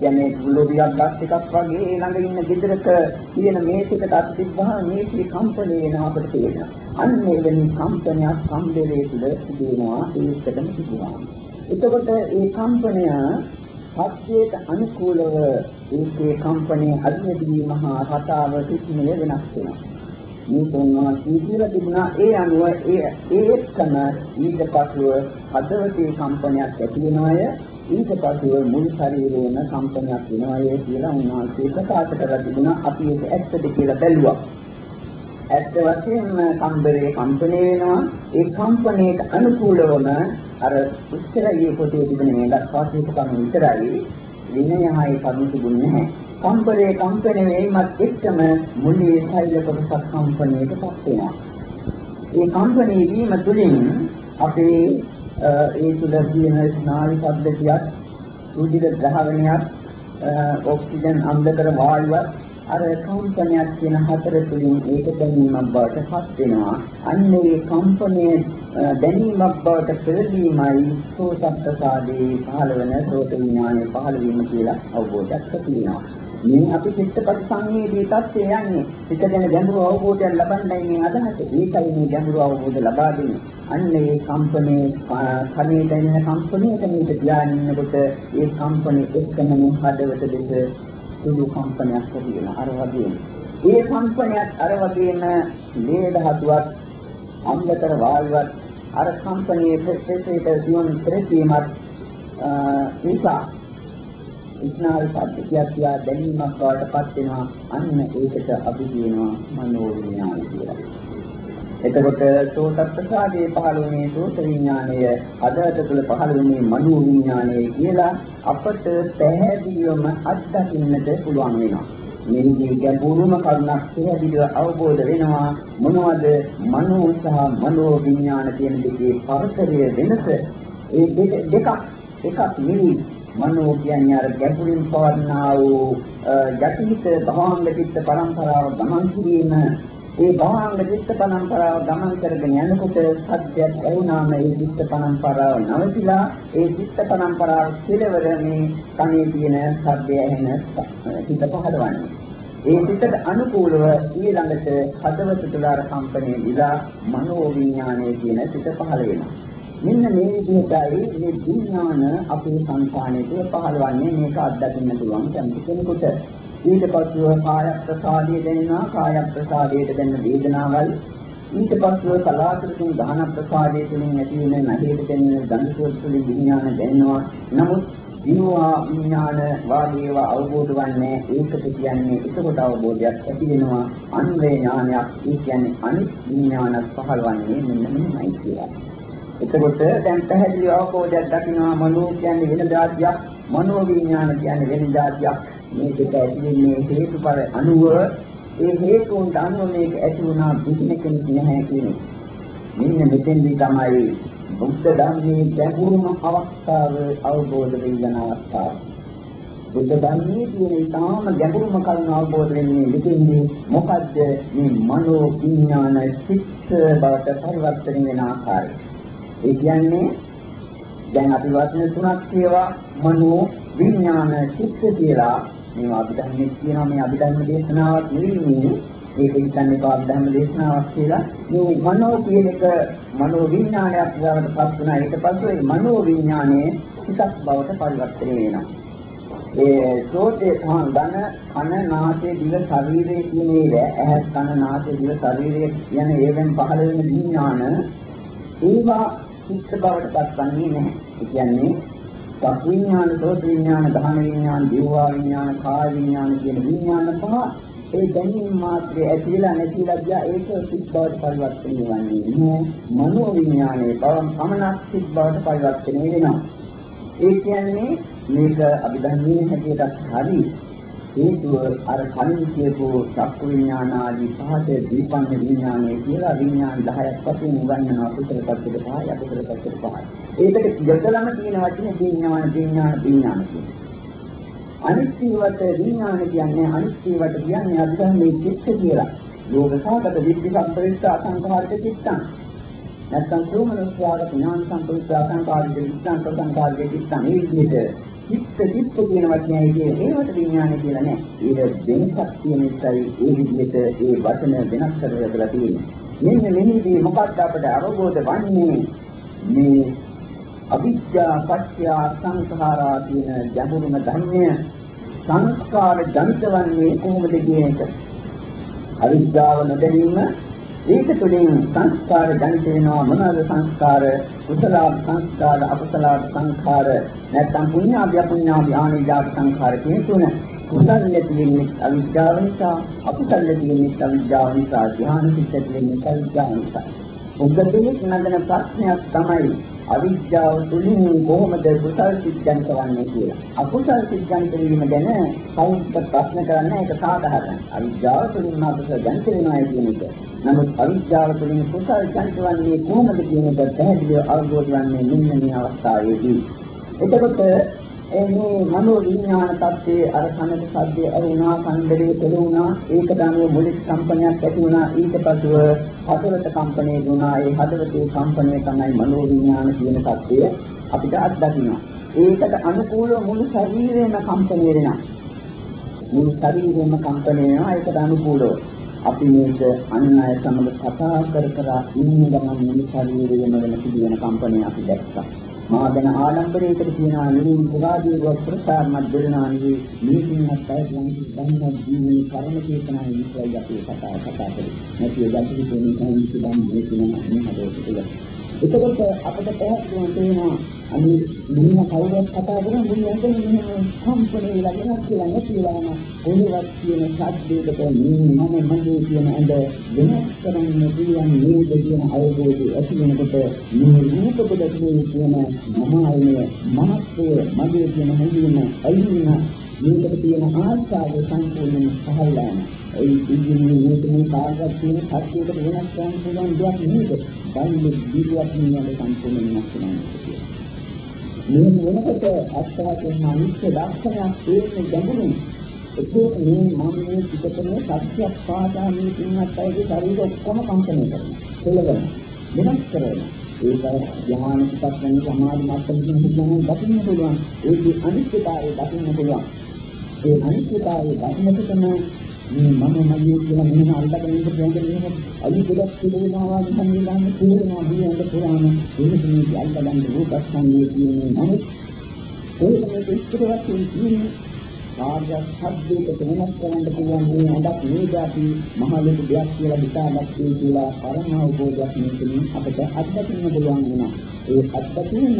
කියන්නේ ලෝබියක් බස් එකක් වගේ ළඟ ඉන්න ගෙදරක තියෙන මේසයකට අත් තිබ්බහම මේකේ කම්පණය වෙනවා අපිට තේරෙනවා. අන්න එවැනි කම්පනයක් කම්බරේ තුළ සිදුවෙනවා ඒකටම සිදුවනවා. එතකොට මේ කම්පනය සත්‍යයට අනුකූලව ඒකේ කම්පනයේ අධිවදී මහා රටාව කිසිමල වෙනස් වෙනවා. මේ තුන්වා සීතල තිබුණා ඒ අනුව ඒ ඒකම ඊට පසුව හදවතේ කම්පනයක් ඇති වෙනවය ඊට පසුව මුළු ශරීරේම කම්පනයක් වෙනවය කියලා උන්වහන්සේ ප්‍රකාශ කරලා තිබුණා අපි ඒක ඇත්තද කියලා බැලුවා. ඇත්ත වශයෙන්ම කම්බරේ කම්පණය වෙනවා. ඒ කම්පණයට අනුකූලවම අර උච්චරයේ පොතේ තිබෙන මේ දක්වාසීක කම විතරයි විනයහයි කරුණු තිබුණේ නැහැ. කම්බරේ කම්පණය වීමත් එක්කම මුලේ සෛල කොටසක් කම්පණයටපත් වෙනවා. ඒ කම්පණය වීම තුළින් අපේ ඒ තුල තියෙන ස්නායු පද්ධතියක් රුධිර ද්‍රවණයක් ඔක්සිජන් අම්ලකර වායුවක් අර කම්පනයක් කියන හතර තුලින් ඒක දැනීමක් බවට පත් වෙනවා. අන්න ඒ කම්පනය දැනීමක් බවට පෙරදීමයි සෝතප්පසාදී පහළ වෙන සෝත විඥානයේ පහළ වීම කියලා අවබෝධයක් තියෙනවා. මේ අපි චිත්තපත් සංවේදී තත්ත්වය යන්නේ. පිට ගැන ගැඹුරු අවබෝධයක් ලබන්නයි මේ අදහස. ඒකයි මේ ගැඹුරු අවබෝධ ලබා දෙන්නේ. අන්න ඒ කම්පනයේ කනේ දැනෙන කම්පනයට මේක ධානයනකොට ඒ කම්පනයේ එක්කම හදවත දෙක සුළු කම්පනයක් ඇති වෙන අර වගේම. ඒ කම්පනයක් අර වගේම ලේ ධාතුවක් අම්ලතර වායුවක් අර කම්පනයේ ප්‍රතිශේෂයට දියුණු ප්‍රතිමත් නිසා ඉස්නාල් පද්ධතියක් තියා දැනීමක් බවට පත් වෙනවා අන්න ඒකට අපි කියනවා මනෝ විඥාන කියලා. එතකොට සෝත ප්‍රසාදයේ පහළ වුණේ සෝත විඥානය අදහත තුළ පහළ වුණේ මනෝ විඥානය කියලා අපට පැහැදිලිවම අත්දකින්නට පුළුවන් වෙනවා. මේකේ ගැඹුරුම කරුණක් පැහැදිලිව අවබෝධ වෙනවා මොනවද මනෝ සහ මනෝ විඥාන කියන දෙකේ පරතරය වෙනස? ඒ දෙක එකක් නෙවෙයි. මනෝ කියන්නේ අර ගැඹුරින් පවර්ණා වූ යටිහිත භවංග චිත්ත පරම්පරාව ගමන් කිරීම. ඒ භවංග චිත්ත පරම්පරාව ගමන් කරගෙන යනකොට සත්‍යයක් ඇවුනාම ඒ චිත්ත පරම්පරාව නවතිලා ඒ චිත්ත පරම්පරාව කෙලවර මේ කණේ තියෙන සද්දය ඇහෙන චිත්ත පහළවන්නේ ඒ පිටට අනුකූලව ඊළඟට හදවත තුළ අර කම්පණය විලා මනෝ විඥානය කියන පිට පහළ වෙනවා. මෙන්න මේ විදිහටයි මේ විඥාන අපේ සංකාණය තුළ පහළවන්නේ මේක අත්දකින්න පුළුවන් කෙනෙකුට. ඊට පස්ව කාය ප්‍රසාදයේ දැනෙනවා කාය ප්‍රසාදයට දැනෙන වේදනාවල් ඊට පස්ව කලාතුරකින් දහන ප්‍රසාදයේ තුලින් ඇති වෙන නැහැට දැනෙන ගන්ධ සෝතුලින් විඥාන දැනෙනවා. නමුත් දිනවා විඥාන වාදීව අවබෝධ වන්නේ ඒකට කියන්නේ එතකොට අවබෝධයක් ඇති වෙනවා අන්වේ ඥානයක් ඒ කියන්නේ අනිත් විඥානක් පහළවන්නේ මෙන්න මෙන්නයි කියලා. එතකොට දැන් පැහැදිලි අවබෝධයක් දකිනවා මනෝ කියන්නේ වෙන જાතියක් මනෝ විඥාන කියන්නේ වෙන જાතියක් මේකට ඇති වෙන්නේ හේතුඵල අනුව ඒ හේතුන් අනුව මේක ඇති වුණා කිසිම කෙනෙක් නැහැ කියන්නේ. මෙන්න මෙතෙන්දී තමයි බුද්ධ ධර්මයේ ගැඹුරුම අවස්ථාව අවබෝධ වෙන අවස්ථාව. බුද්ධ ධර්මයේ තියෙන ඊටාම ගැඹුරුම කරුණ අවබෝධ වෙන්නේ මෙතෙන්දී මොකද්ද මේ මනෝ විඥාන චිත්ත බවට පරිවර්තන වෙන ආකාරය. ඒ කියන්නේ දැන් අපි වචන තුනක් කියවා මනෝ විඥාන චිත්ත කියලා මේවා අභිධර්මයේ කියනවා මේ අභිධර්ම දේශනාවක් නෙවෙයි ඒක හිතන්නේ පාඩම් දේශනාවක් කියලා. මේ මනෝ කියන එක මනෝ විඥානයක් බවට පත් වුණා. ඊට පස්සේ මේ මනෝ විඥානයේ හිතක් බවට පරිවර්තනය වෙනවා. ඒ සෝතේ ධන කන නාසය දිව ශරීරය කියන ඒවා ඇහත් කන නාසය දිව ශරීරය යන ඒවෙන් පහළ වෙන විඥාන ඒවා චිත්ත බවට පත්වන්නේ නැහැ. ඒ කියන්නේ සත් විඥාන, සෝත විඥාන, ධන විඥාන, දිවවා විඥාන, කාය විඥාන කියන විඥාන පහ ඒ දැනීම මාත්‍රේ ඇතිලා නැතිලා ගියා. ඒක සිත් බවට පරිවර්තනය වෙන්නේ නෑ මනෝ විඥානයේ බව සමනක් සිත් බවට පරිවර්තනය වෙනවා. ඒ කියන්නේ මේක අභිධර්මයේ හැටියට හරි හේතුව අර කලින් කියපු චක්කු විඥාන ආදී පහට දීපන්න විඥානය කියලා විඥාන 10ක් වශයෙන් උගන්වනවා කුසල පැත්තට පහයි අකුසල පැත්තට පහයි ඒකට යොදලම තියෙන වචනේ විඥාන විඥාන විඥාන කියන්නේ අනිත්‍යවට විඥාන කියන්නේ අනිත්‍යවට කියන්නේ අධර්මයේ චිත්ත කියලා. යෝගසහගත විද්ධි සම්පරිස්ස අසංඛාරික චිත්තං. නැත්නම් සෝමනස්වාගත ඥාන සම්පරිස්ස අසංඛාරික චිත්තං ප්‍රසංඛාරික චිත්තං මේ විදිහට චිත්ත චිත්ත කියන වචනයයි කියන්නේ ඒවට විඥානය කියලා නෑ. ඒක වෙනසක් තියෙන නිසායි ඒ විදිහට ඒ වචන වෙනස් කරලා තියෙන්නේ. මෙන්න මෙහිදී මොකක්ද අපට අවබෝධ වන්නේ මේ අවිද්‍යා පත්‍ය සංඛාරා කියන ගැඹුරුම ධර්මය සංස්කාර ජනිතවන්නේ කොහොමද කියන එක. අවිද්‍යාව නොදැනීම ඒක තුළින් සංස්කාර ජනිත වෙනවා. මොනවාද සංස්කාර? කුසල සංස්කාර අකුසල සංස්කාර නැත්නම් පුඤ්ඤාභි අපුඤ්ඤාභි ආනිජාත සංස්කාර කියන තුන. කුසල නැතිවෙන්නේ අවිද්‍යාව නිසා අකුසල නැතිවෙන්නේ අවිද්‍යාව නිසා ධ්‍යාන සිත් නැතිවෙන්නේ අවිද්‍යාව නිසා. උගදෙන්නේ නඳන ප්‍රශ්නයක් තමයි අවිද්‍යාව තුළින් කොහොමද කුසල් සිද්ධාන්ත වන්නේ කියලා. අකුසල් සිද්ධාන්ත වීම ගැන කවුරුත් ප්‍රශ්න කරන්න ඒක සාධාරණයි. අවිද්‍යාව තුළින් අකුසල් ජනිත වෙනවා කියන එක. නමුත් අවිද්‍යාව තුළින් කුසල් ජනිත වන්නේ කොහොමද කියන එක පැහැදිලිව අවබෝධ වන්නේ මෙන්න මේ අවස්ථාවේදී. එතකොට මේ මනෝ විඥාන tattේ අර කනට සද්දේ අරුණා කන්දරේ පෙළුණා ඒකට අනුව මුලික කම්පනයක් ඇති වුණා ඊට පසුව හදවත කම්පණය වුණා ඒ හදවතේ කම්පණය තමයි මනෝ විඥාන කියන tattය අපිට අත්දකින්න. ඒකට අනුකූලව මුළු ශරීරෙම කම්පණය වෙනවා. මුළු ශරීරෙම කම්පණය වෙනවා ඒකට අනුකූලව. අපි මේක අන් අය සමග කතා කර කර ඉන්න ගමන් මුළු ශරීරෙම වෙන පිළිවෙන කම්පණය අපි දැක්කා. මා ගැන ආඩම්බරයකට තියනා නෙවෙයි පුරාදී වස්ත්‍රාර මද්දරණානි මේකින්වත් අය කියන්නේ ධම්ම ජීවී කර්ම චේතනා විශ්වය අපි කතා කතා කරේ. නැති යටි දෙන්නේ කවුරුත් දන්නේ මේක නම හදවතට. එතකොට අපිට පැහැදිලිව තේරෙනවා අනි මෙන්න කවුරුත් කතා කරන මුලින් යන්නේ මෙන්න කම්පණේ ළඟ කියලා නැතිලා යන කොහොමවත් කියන සද්දයකට මම මගේ කියන ඇඳ වෙනස් කරන්න පුළුවන් නේද කියන අවබෝධය ඇති වෙනකොට මේ රූප කොටසේ කියන මම අයිනේ මහත්ය මගේ කියන හැඟීම අයින මේකට තියෙන ආස්වාදය සම්පූර්ණයෙන් පහළලා යනවා. ඒ ඉන්නේ මේක මේ කාර්යයක් තියෙන සත්‍යයකට වෙනස් කරන්න පුළුවන් දෙයක් නෙමෙයි. බන්නේ දීපයක් නියම සම්පූර්ණයෙන් වෙනස් කරනවා. මේ වෙනකොට අත්‍යවශ්‍යම අනිත්‍ය දර්ශනයක් තේරෙන ගැඹුරින් ඒක මේ මම මේ පිටකනේ සත්‍යයක් පාදා මේ තුන්වත් අයගේ ශරීර ඔක්කොම කම්පණය කරනවා. කෙලවන වෙනස් කරනවා. ඒක ධ්‍යාන පිටකනේ සමාධි මට්ටමකින් හිතන දකින්න පුළුවන්. ඒකේ අනිත්‍යතාවය දකින්න පුළුවන්. ඒ අනිත්‍යතාවය දකින්නට තමයි මේ මම මගේ කියලා මෙහෙම අල්ලගෙන ඉන්න ප්‍රයෝජන මෙහෙම අලි ගොඩක් පිළිවෙනවා සංවිධානය පිළිවෙනවා දියඳ පුරාණ ඒක මේ අල්ලගන්න රූපස්කන්ධයේ තියෙන නමුත් ඒක මේ ඉස්තරවත් තියෙන කාර්ය සද්දයකට වෙනස් කරන්න පුළුවන් මේ අඩක් නේද අපි මහ ලොකු දෙයක් කියලා හිතාගත්තේ කියලා පරම අවබෝධයක් මේකෙන් අපිට අත්දකින්න පුළුවන් වෙනවා. ඒ අත්දැකීම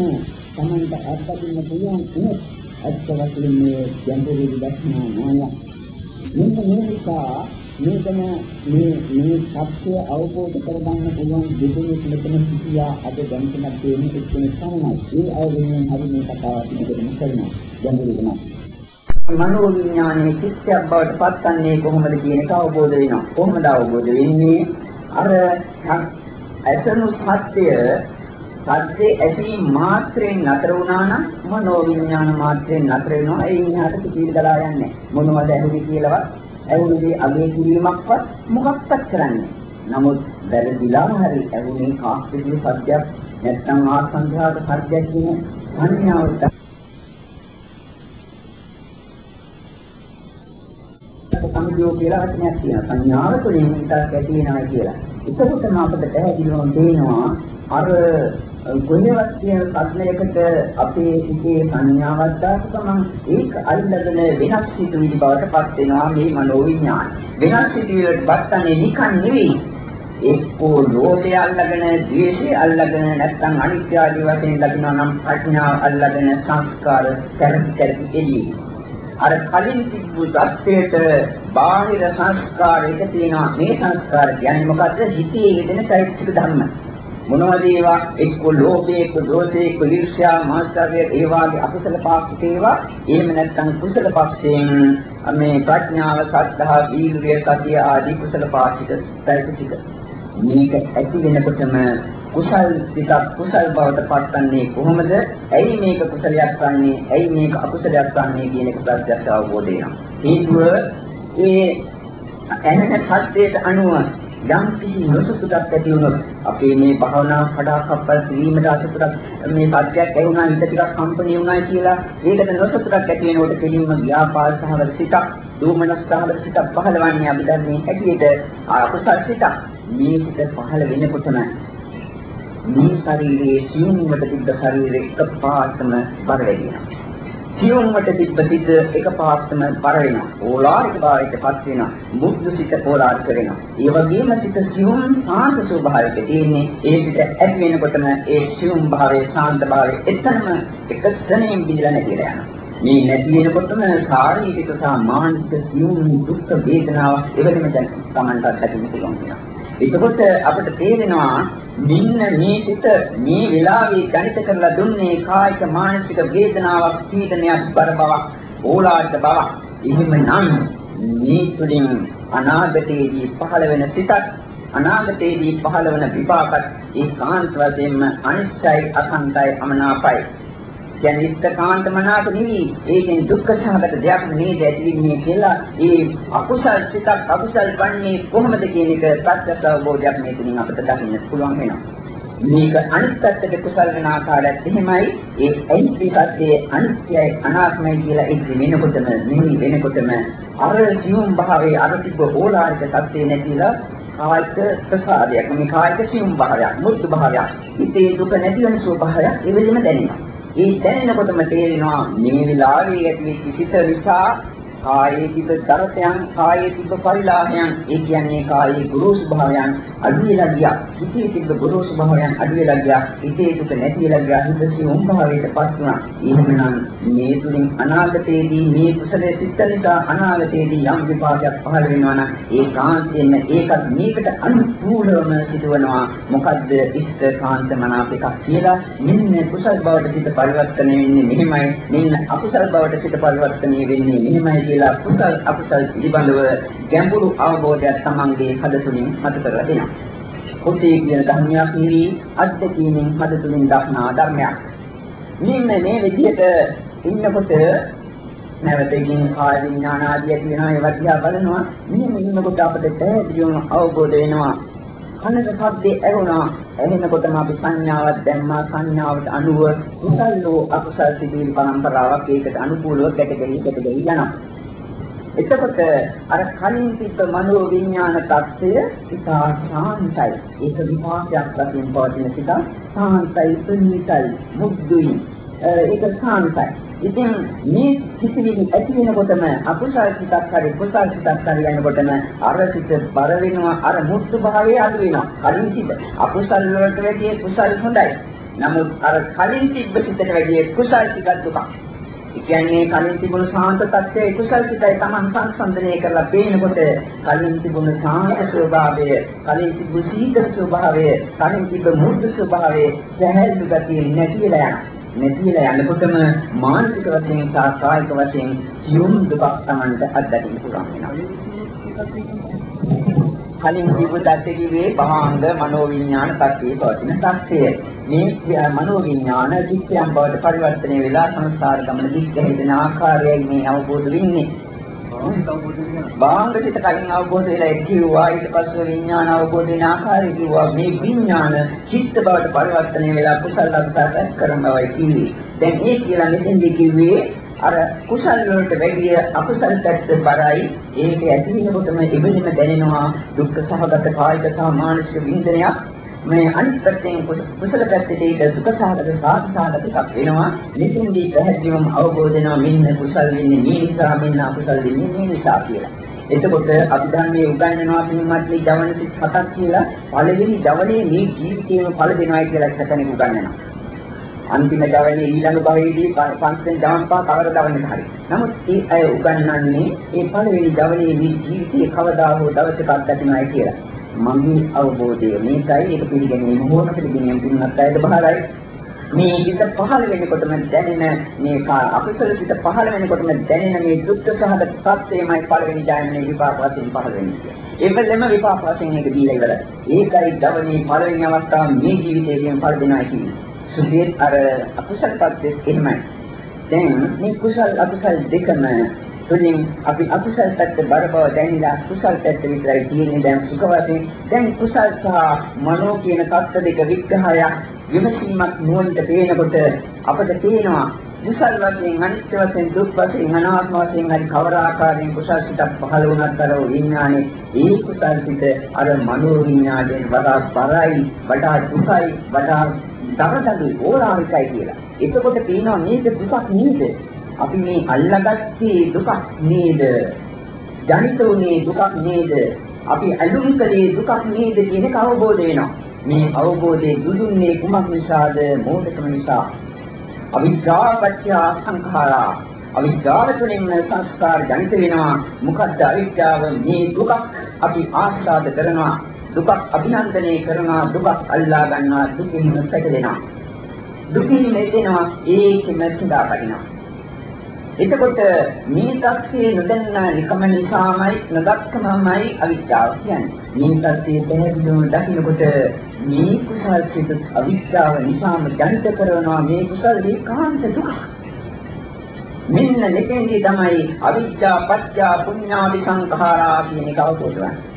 Tamanta අත්දකින්න පුළුවන් උනත් අත්ත වශයෙන් මේ ගැඹුරු විදර්ශනා ඥානයක් මෙන්න මේ නිසා මේකම මේ මේ සත්‍ය අවබෝධ කරගන්න පුළුවන් දෙදෙනෙක් මෙතන සිටියා අද දැනටමත් තියෙන එක්කෙනෙක් තමයි. ඒ අයගෙන් හරි මේ කතාව පිළිගන්න කරනවා. ගැඹුරුකම. මනෝ විඥානයේ චිත්තයක් බවට පත්න්නේ කොහොමද කියන එක අවබෝධ වෙනවා. කොහොමද අවබෝධ වෙන්නේ? අර ඇසනු සත්‍ය සත්‍ය ඇසීම මාත්‍රයෙන් නතර වුණා නම් මනෝ විඥාන මාත්‍රයෙන් නතර වෙනවා. ඒ ඉහාට පිටිවිල දලා යන්නේ. මොනවද ඇහුනේ කියලාවත් ඇහුනේ අගේ කිරීමක්වත් මොකක්වත් කරන්නේ නමුත් වැරදිලා හරි ඇහුනේ කාස්තිකේ සත්‍යයක් නැත්නම් ආසංඝාත සත්‍යයක් කියන සංඥාවට. සම්ජෝ කියලා වචනයක් තියෙනවා. සංඥාව තුළින් හිතක් ඇති වෙනවා කියලා. එතකොටම අපිට පැහැදිලිවම තේනවා අර කොහෙවත් කියන සත්‍යයකට අපේ සිතේ සංඥාවක් දාපුවම ඒක අල්ලගෙන වෙනස් සිතුවිලි බවට පත් වෙනවා මේ මනෝවිඥාන. වෙනස් සිතුවිල්ලට බත්තන්නේ නිකන් නෙවෙයි. එක්කෝ ලෝභය අල්ලගෙන, ද්වේෂය අල්ලගෙන නැත්නම් අනිත්‍ය ආදී වශයෙන් දකිනවා නම් ප්‍රඥාව අල්ලගෙන සංස්කාර කැරකි කැරකි එළියි. අර කලින් තිබු தත්ත්වයට බාහිර සංස්කාර එක තියෙනවා. මේ සංස්කාර කියන්නේ මොකද්ද? හිතේ යෙදෙන චෛතසික ධර්ම. මොනවද ඒවා එක්ක ලෝභය එක්ක දෝෂය එක්ක ඊර්ෂ්‍යා මාත්‍යාවේ ඒ වාගේ අකුසල පාක්ෂික ඒවා එහෙම නැත්නම් කුසල පක්ෂයෙන් මේ ප්‍රඥාව සද්ධා වීර්ය සතිය ආදී කුසල පාක්ෂික ත්‍රිපිටික මේක ඇති වෙනකොටම කුසල් පිටක් කුසල් බවට පත්න්නේ කොහොමද? ඇයි මේක කුසලයක් වන්නේ? ඇයි මේක අකුසලයක් වන්නේ කියන එක ප්‍රත්‍යක්ෂ අවබෝධය වෙනවා. හේතුව ඒ ඇහෙන සත්‍යයට අනුව යම් කිසි නොසතුටක් ඇති වුණොත් අපේ මේ භාවනා කඩාකප්පල් කිරීමට අසතුටක් මේ සත්‍යයක් ඇහුණා හිත ටිකක් කම්පණය වුණා කියලා ඒකට නොසතුටක් ඇති වෙනකොට කෙලින්ම ව්‍යාපාද සහගත සිතක් දෝමනස් සහගත සිතක් පහළවන්නේ අභිධර්මයේ හැටියට අකුසල් සිතක්. මේ සිත පහළ වෙනකොටම මේ ශරීරයේ සියුම්වට තිබ්බ ශරීරේ එකපාරටම බර වෙනවා. සියුම්වට තිබ්බ සිත එකපාරටම පර වෙනවා. ඕලාරික භාවයටපත් වෙනවා. මුද්දු සිත ඕලාරික වෙනවා. ඒ වගේම සිත සියුම් සාන්ත ස්වභාවයක තියෙන්නේ. ඒ සිත ඇති වෙනකොටම ඒ සියුම් භාවයේ සාන්ත භාවයේ එතනම එක ක්ෂණයෙන් බිඳලා නැතිලා යනවා. මේ නැති වෙනකොටම ශාරීරික සහ මානසික සියුම් දුක් වේදනාව එවැනිම දැන් Tamanට ඇතිවෙන්න පුළුවන් වෙනවා. එතකොට අපිට තේරෙනවා මෙන්න මේ සිත මේ වෙලාවේ ගණිත කරලා දුන්නේ කායික මානසික වේදනාවක් පීඩනයක් බර බවක් ඕලාට බවක්. එහෙමනම් මේ තුලින් අනාගතයේදී පහළ වෙන සිතක් අනාගතයේදී පහළ වෙන විපාකත් ඒකාන්ත වශයෙන්ම අනිශ්චයි අසංකයි අමනාපයි. කියන්නේ ඉෂ්ඨකාන්ත මනාප නෙවෙයි. ඒකෙන් දුක්ඛ සහගත දෙයක් නේද ඇතිවෙන්නේ කියලා ඒ අකුසල් සිතක් අකුසල් වන්නේ කොහොමද කියන එක ප්‍රත්‍යක්ෂ අවබෝධයක් මේකෙන් අපිට දකින්න පුළුවන් වෙනවා. මේක අනිත් පැත්තට කුසල් වෙන ආකාරයත් එහෙමයි. ඒ අනිත්‍යයේ අනිත්‍යයි අනාත්මයි කියලා ඒක වෙනකොටම මෙහි වෙනකොටම අර සියුම් භාවයේ අර තිබ්බ ඕලාරික தත්ත්වේ නැතිලා කායික ප්‍රසාදයක් මේ කායික සියුම් භාවයක් මුද්ද භාවයක් හිතේ දුක නැති වෙන ස්වභාවයක් ඒ වෙලෙම දැනෙනවා ඒ දැනෙනකොටම තේරෙනවා මේ විලාවේ ඇති සිත නිසා කායේ තිබ දරතයන් කායේ තිබ පරිලාහයන් ඒ කියන්නේ කායේ ගුරු ස්වභාවයන් අඩු වෙලා ගියා. හිතේ තිබ ගුරු ස්වභාවයන් අඩු වෙලා ගියා. හිතේ දුක නැති වෙලා ගියා. හිත සියුම් භාවයටපත් වුණා. එහෙමනම් මේ තුලින් අනාගතයේදී මේ කුසලයේ සිත් නිසා අනාගතයේදී යම් විපාකයක් පහළ වෙනවා නම් ඒ කාන්තයෙන් ඒකත් මේකට අනුකූලවම සිදුවනවා. මොකද්ද ඉෂ්ඨ කාන්ත මනාප එකක් කියලා? මෙන්න කුසල් බවට සිත පරිවර්තනය වෙන්නේ මෙහිමයි. මෙන්න අකුසල් බවට සිත පරිවර්තනය වෙන්නේ මෙහිමයි කියලා කුසල් අකුසල් පිළිබඳව ගැඹුරු අවබෝධයක් Tamange හද තුලින් හද කරලා දෙනවා. කුටි කියන ධර්මයක් නිවි අද්දකීමෙන් හද තුලින් දක්නා ධර්මයක්. මෙන්න මේ විදිහට ඉන්නකොට නැවතකින් කාය විඥාන ආදිය තියෙනවා ඒවත් දිහා බලනවා මෙන්න ඉන්නකොට අපිට පැහැදිලිවම අවබෝධ වෙනවා කනක ශබ්දේ ඇහුණා ඇහෙනකොටම අපි සංඥාවක් දැම්මා සංඥාවට අනුව කුසල් හෝ අකුසල් සිදුවීම් පරම්පරාවක් ඒකට අනුකූලව ගැටගෙයි ගැටගෙයි යනවා එතකොට අර කලින් තිබ්බ මනෝ විඥාන தත්ත්වය ඉතා ශාන්තයි. ඒක විපාකයක් වශයෙන් පවතින සිත ශාන්තයි, සුන්නිතයි, මුග්දුයි. ඒක ශාන්තයි. ඉතින් මේ කිසිවින් ඇති වෙනකොටම අකුසල් සිතක් හරි කුසල් සිතක් හරි යනකොටම අර සිත බර වෙනවා අර මුත්තු භාවයේ අඩු වෙනවා. කලින් සිත අකුසල් වලට වැඩිය කුසල් හොඳයි. නමුත් අර කලින් තිබ්බ සිතට වැඩිය කුසල් සිතක් දුකක්. කියන්නේ කලින් තිබුණු ශාන්ත තත්ත්වයේ කුසල් සිතයි Taman සංසන්දනය කරලා පේනකොට කලින් තිබුණු ශාන්ත ස්වභාවය, කලින් තිබුණු සීතල ස්වභාවය, කලින් තිබුණු මුර්ධ ස්වභාවය සහැල්ලු ගතිය නැතිලා යනවා. නැතිලා යනකොටම මානසික වශයෙන් සහ කායික වශයෙන් සියුම් දුකක් Tamanට අත්දකින්න පුළුවන් වෙනවා. කලින් තිබු தත්ත්වයේ කිව්වේ භාංග මනෝවිඤ්ඤාණ තත්ත්වයේ පවතින තත්ත්වය. මේ මනෝවිඤ්ඤාණ චිත්තයන් බවට පරිවර්තනය වෙලා සංස්කාර ගමන දික් හැදෙන ආකාරයෙන් මේ අවබෝධ වෙන්නේ. බාහිරට කලින් අවබෝධ වෙලා කිව්වා ඊට පස්සේ විඥාන අවබෝධ වෙන ආකාරය කිව්වා මේ විඥාන චිත්ත බවට පරිවර්තනය වෙලා කුසල අකුසල කරනවායි කිව්වේ. දැන් මේ කියලා මෙතෙන්දී කිව්වේ අර කුසල වලට වැඩිය අකුසල පැත්ත බරයි ඒක ඇති වෙනකොටම ඉබෙනම දැනෙනවා දුක්ඛ සහගත කායික සහ මානසික විඳනයක් මේ අනිත් පැත්තෙන් කුසල පැත්තේ ඒක දුක සහගත සාධසහගත එකක් වෙනවා මෙතෙන්දී පැහැදිලිවම අවබෝධ වෙනවා මෙන්න කුසල වෙන්නේ මේ නිසා මෙන්න අකුසල වෙන්නේ මේ නිසා කියලා. එතකොට අභිධර්මයේ උගන්වනවා පින්වත්නි ජවන සිත් හතක් කියලා පළවෙනි ජවනයේ මේ ජීවිතේම ඵල දෙනවා කියලා එකතැනක උගන්වනවා. අන්තිම ජවනයේ ඊළඟ භවයේදී පංචෙන් ජවන් පහ කවර දවන්නට හරි. නමුත් ඒ අය උගන්වන්නේ ඒ පළවෙනි ජවනයේ මේ ජීවිතයේ කවදා හෝ දවසක අත්දකින්නයි කියලා. මගේ අවබෝධය මේකයි ඒක පිළිගැනීම හොම පිළිගැනීම පින්නත් අයද බහරයි මේ හිත පහළ වෙනකොටම දැනෙන මේ අකුසල සිත පහළ වෙනකොටම දැනෙන මේ දුක්ඛ සහගත සත්‍යයමයි පළවෙනි ඥානයේ විපාක වශයෙන් පහළ වෙන්නේ. ඒකෙම විපාක වශයෙන් ඒක දීලා ඉවරයි. ඒකයි ධවනී පළවෙනි අවස්ථාව මේ ජීවිතයේදී පළ දෙනවා කියන්නේ. සුදේ අර අකුසල පද්දේ එහෙමයි. දැන් මේ කුසල අකුසල දෙකම තුලින් අපි අකුසල් පැත්ත බර බව දැනিলা කුසල් පැත්ත විතරයි තියෙන්නේ දැන් සුඛ වශයෙන් දැන් කුසල් සහ මනෝ කියන தත්ත්ව දෙක විග්‍රහයක් විමසීමක් නුවණට පේනකොට අපට පේනවා කුසල් වශයෙන් අනිත්‍ය වශයෙන් දුක් වශයෙන් අනාත්ම වශයෙන් හරි කවර ආකාරයෙන් කුසල් සිතක් පහළ වුණත් අර විඥානේ ඒ කුසල් සිත අර මනෝ විඥාණයෙන් වඩා බරයි වඩා දුකයි වඩා දරදඬු ඕලාරිකයි කියලා. එතකොට පේනවා මේක දුකක් නේද? අපි මේ අල්ලගත්තේ දුකක් නේද? ජනිත වුණේ දුකක් නේද? අපි අලුම් කලේ දුකක් නේද කියන එක අවබෝධ වෙනවා. මේ අවබෝධයේ දුදුන්නේ කුමක් නිසාද? මෝඩකම නිසා. අවිද්‍යාවපත්‍ය සංඛාරා අවිද්‍යාව තුළින් සංස්කාර ජනිත වෙනවා. මොකද්ද අවිද්‍යාව? මේ දුකක් අපි ආස්වාද කරනවා. දුකක් අභිනන්දනය කරනවා. දුකක් අල්ලා ගන්නවා. දුකින් සැකලෙනවා. දුකින් මෙදෙනවා. ඒකෙම සිඳා පරිණාමය. එතකොට මේ தත්යේ නොදන්නා නිකම නිසාමයි නොදක්කමයි අවිද්‍යාව කියන්නේ. මේ தත්යේ පැහැදිලිව දකිනකොට මේ කුසල් සිත අවිද්‍යාව නිසාම ජනිත කරනවා මේ කුසල් ඒකාන්ත දුක. මෙන්න මෙතෙන්දී තමයි අවිද්‍යා පත්‍ය පුඤ්ඤාවි සංඛාරා කියන එක අවබෝධ වෙන්නේ.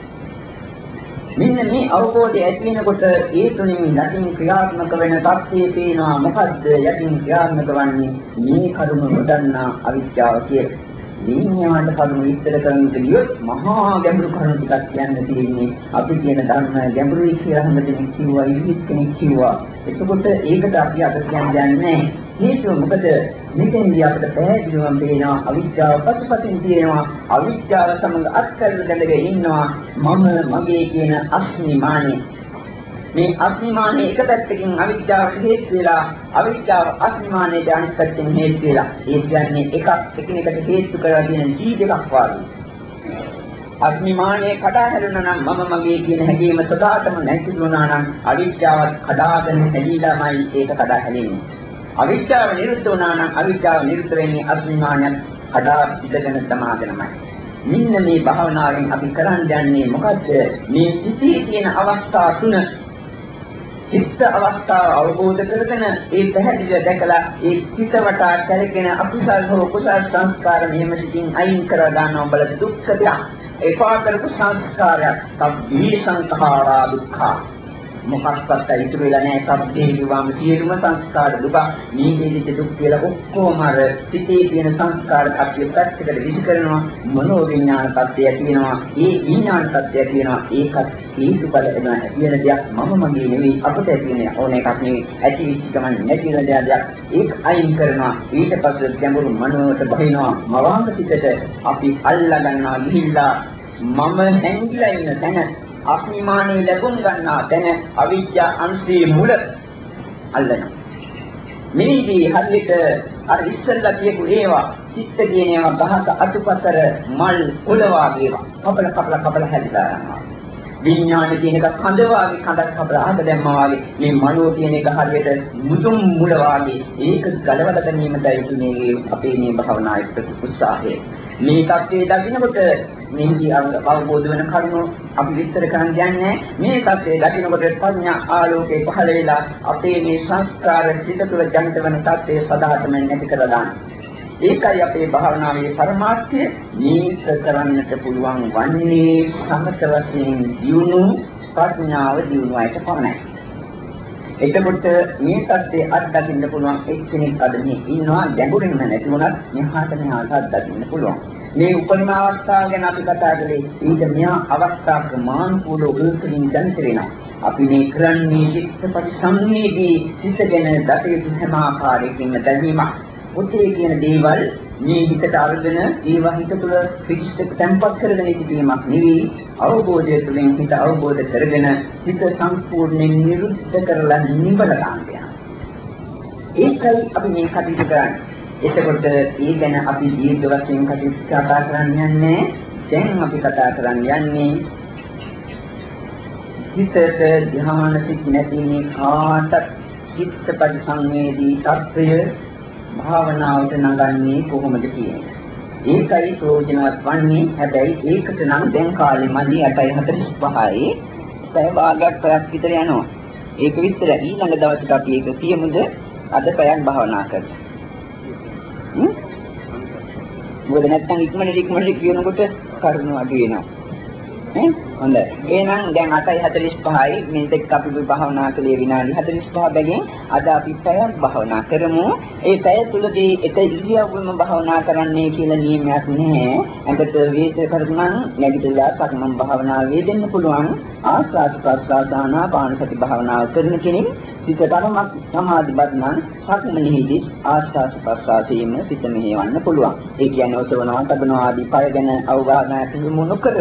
මෙන්න මේ අවබෝධය ඇති වෙනකොට ඒ තුنين යටින් ක්‍රියාත්මක වෙන தත්යේ පේනවා මොකද්ද යටින් ක්‍රියාත්මක වන්නේ මේ කරුණ නොදන්නා අවිද්‍යාව කියලා. දීන්‍යවන්ට කරුණ විස්තර කරන්න ගියොත් මහා ගැඹුරු කරුණු ටිකක් කියන්න තියෙන්නේ අපි කියන ධර්ම ගැඹුරුයි කියලා හැමදෙම කිව්වා ඉතිත් කෙනෙක් කිව්වා. එතකොට ඒකට අපි අද කියන්නේ නැහැ. හේතුව මොකද? මෙතෙන්දී අපිට පැහැදිලිවම පේනවා අවිද්‍යාව පසුපසින් තියෙනවා. අවිද්‍යාව සමග අත්කල්ව දැඳගෙන ඉන්නවා. මම මගේ කියන අස්මිමානේ. මේ අස්මිමානේ එක පැත්තකින් අවිද්‍යාවට හේතු වෙලා අවිද්‍යාව අස්මිමානේට අනිත් පැත්තෙන් හේතු වෙලා. ඒ කියන්නේ එකක් එකිනෙකට හේතු කරලා තියෙන දී දෙකක් වාගේ. අස්මිමානේ කඩා හැරුණා නම් මම මගේ කියන හැඟීම සදාටම නැති වුණා නම් අවිද්‍යාවත් කඩාගෙන හැදීලාමයි ඒක කඩා හැලෙන්නේ අවිද්‍යාව නිරුද්ධ වුණා නම් අවිද්‍යාව නිරුද්ධ වෙන්නේ අස්මිමානයත් කඩා පිටගෙන තමාගෙනමයි. මෙන්න මේ භාවනාවෙන් අපි කරන්න යන්නේ මොකද්ද? මේ සිටී තියෙන අවස්ථා තුන චිත්ත අවස්ථාව අවබෝධ කරගෙන ඒ පැහැදිලිව දැකලා ඒ චිත්ත වටා කැරගෙන අකුසල් හෝ කුසල් සංස්කාර මෙහෙම සිටින් අයින් කර ගන්නවා බල දුක්ඛය. ඒකා කරපු සංස්කාරයක් තබ්බී සංඛාරා දුක්ඛා මොකක්වත් ඉතුරු වෙලා නැහැ. සබ්දේ කිව්වම සියලුම සංස්කාර දුක මේ ජීවිත දුක් කියලා ඔක්කොම අර සිටේ තියෙන සංස්කාර කප්පිය පැත්තකට විසි කරනවා. මනෝ විඥාන තත්ත්වය තියෙනවා ඒ විඥාන තත්ත්වය තියෙනවා ඒකත් හේතුඵල එන ඇතිවෙන දෙයක් මම මගේ නෙවෙයි අපට ඇතිවෙන ඕන එකක් නෙවෙයි. ඇති වෙච්ච ගමන් නැති වෙන දෙයක් ඒක අයින් කරනවා. ඊට පස්සේ ගැඹුරු මනෝවට බහිනවා. මවාංග සිතට අපි අල්ලා ගන්නවා ගිහිල්ලා මම හැංගිලා ඉන්න තැන අස්මිමානේ ලැබුම් ගන්නා තැන අවිද්‍යා අංශයේ මුල අල්ලනවා. මෙනිදී හරියට අර ඉස්සෙල්ලා කියපු ඒවා චිත්ත කියන ඒවා ගහක අතුපතර මල් කුල වාගේවා. කපල කපල කපල හැදිලා යනවා. විඥාන කියන එකත් හඳ වාගේ කඳක් හදලා අහක දැම්මා වාගේ මේ මනෝ කියන එක හරියට මුතුන් මුල වාගේ ඒක ගලවලා දැමීමයි මේ අපේ මේ භවනායේ උත්සාහය. මේ தත්යේ දකින්නකොට මේකී අවබෝධ වෙන කරුණු අපි විස්තර කරන්න යන්නේ මේ தත්යේ දකින්නකොට ප්‍රඥා ආලෝකේ පහළ වෙලා අපේ මේ සංස්කාර චිත තුළ ජනිත වෙන தත්යේ සදාතම නැති කරලා දානවා. ඒකයි අපේ භාවනාවේ පරමාර්ථය මේක කරන්නට පුළුවන් වන්නේ සමත වශයෙන් දියුණු ප්‍රඥාව දියුණුවයිට පමණයි. එතකොට මේ தත්ත්වයේ අත්දකින්න පුළුවන් එක්කෙනෙක් අද මේ ඉන්නවා ගැඹුරින්ම නැති වුණත් මෙහාට මෙහාට අත්දකින්න පුළුවන්. මේ උපරිම අවස්ථාව ගැන අපි කතා කළේ ඊට මෙහා අවස්ථා ප්‍රමාණිකූල උල්කලින් දැන්තරේනවා. අපි මේ කරන්නේ චිත්තපටි සංවේදී සිතගෙන දතේ හැම ආකාරයකින්ම දැනීමක්. පුතේ කියන දේවල් මේ හිතට අරගෙන ඒවා හිත තුළ පිටිස්ට තැම්පත් කරගෙන සිටීමක් නෙවෙයි අවබෝධය තුළින් හිත අවබෝධ කරගෙන හිත සම්පූර්ණයෙන් නිරුද්ධ කරලා නිවන ගන්න ඒකයි අපි මේ කටයුතු කරන්නේ. එතකොට ඒ ගැන අපි දීර්ඝ වශයෙන් කටයුතු කතා කරන්න යන්නේ. දැන් අපි කතා කරන්න යන්නේ හිතට ධ්‍යාන සිත් නැති මේ කාටත් චිත්ත පරිසංවේදී తත්වය භාවනාවට නගන්නේ කොහොමද කියන්නේ. ඒකයි ප්‍රයෝජනවත් වන්නේ. හැබැයි ඒකට නම් දැන් කාලෙ මදි 8:45යි. පැය භාගයක් පැයක් විතර යනවා. ඒක විතර ඊළඟ දවසට අපි ඒක කියමුද අද පැයක් භාවනා කරමු. මොකද නැත්තම් ඉක්මනට ඉක්මනට කියනකොට කරුණු අඩු වෙනවා. නේ හොඳයි. එහෙනම් දැන් 8:45යි මේ දෙක අපි භාවනා කළේ විනාඩි 45 බැගින් අද අපි පැයක් භාවනා කරමු. ඒ පැය තුලදී එක ඉරියව්වම භාවනා කරන්නේ කියලා නියමයක් නැහැ. ඇඟට වේද කරගන්න නැගිටලා සක්මන් භාවනාව වේදෙන්න පුළුවන්. ආස්වාද ප්‍රසආසනා පාන සති භාවනාව කරන කෙනෙක් සිත ධර්මයක් සමාධිපත් නම් සක්මනේදී ආස්වාද ප්‍රසආසීම සිත මෙහෙවන්න පුළුවන්. ඒ කියන්නේ ඔසවනවා තබනවා ආදී පය ගැන අවබෝධයක් තිබුණු නොකර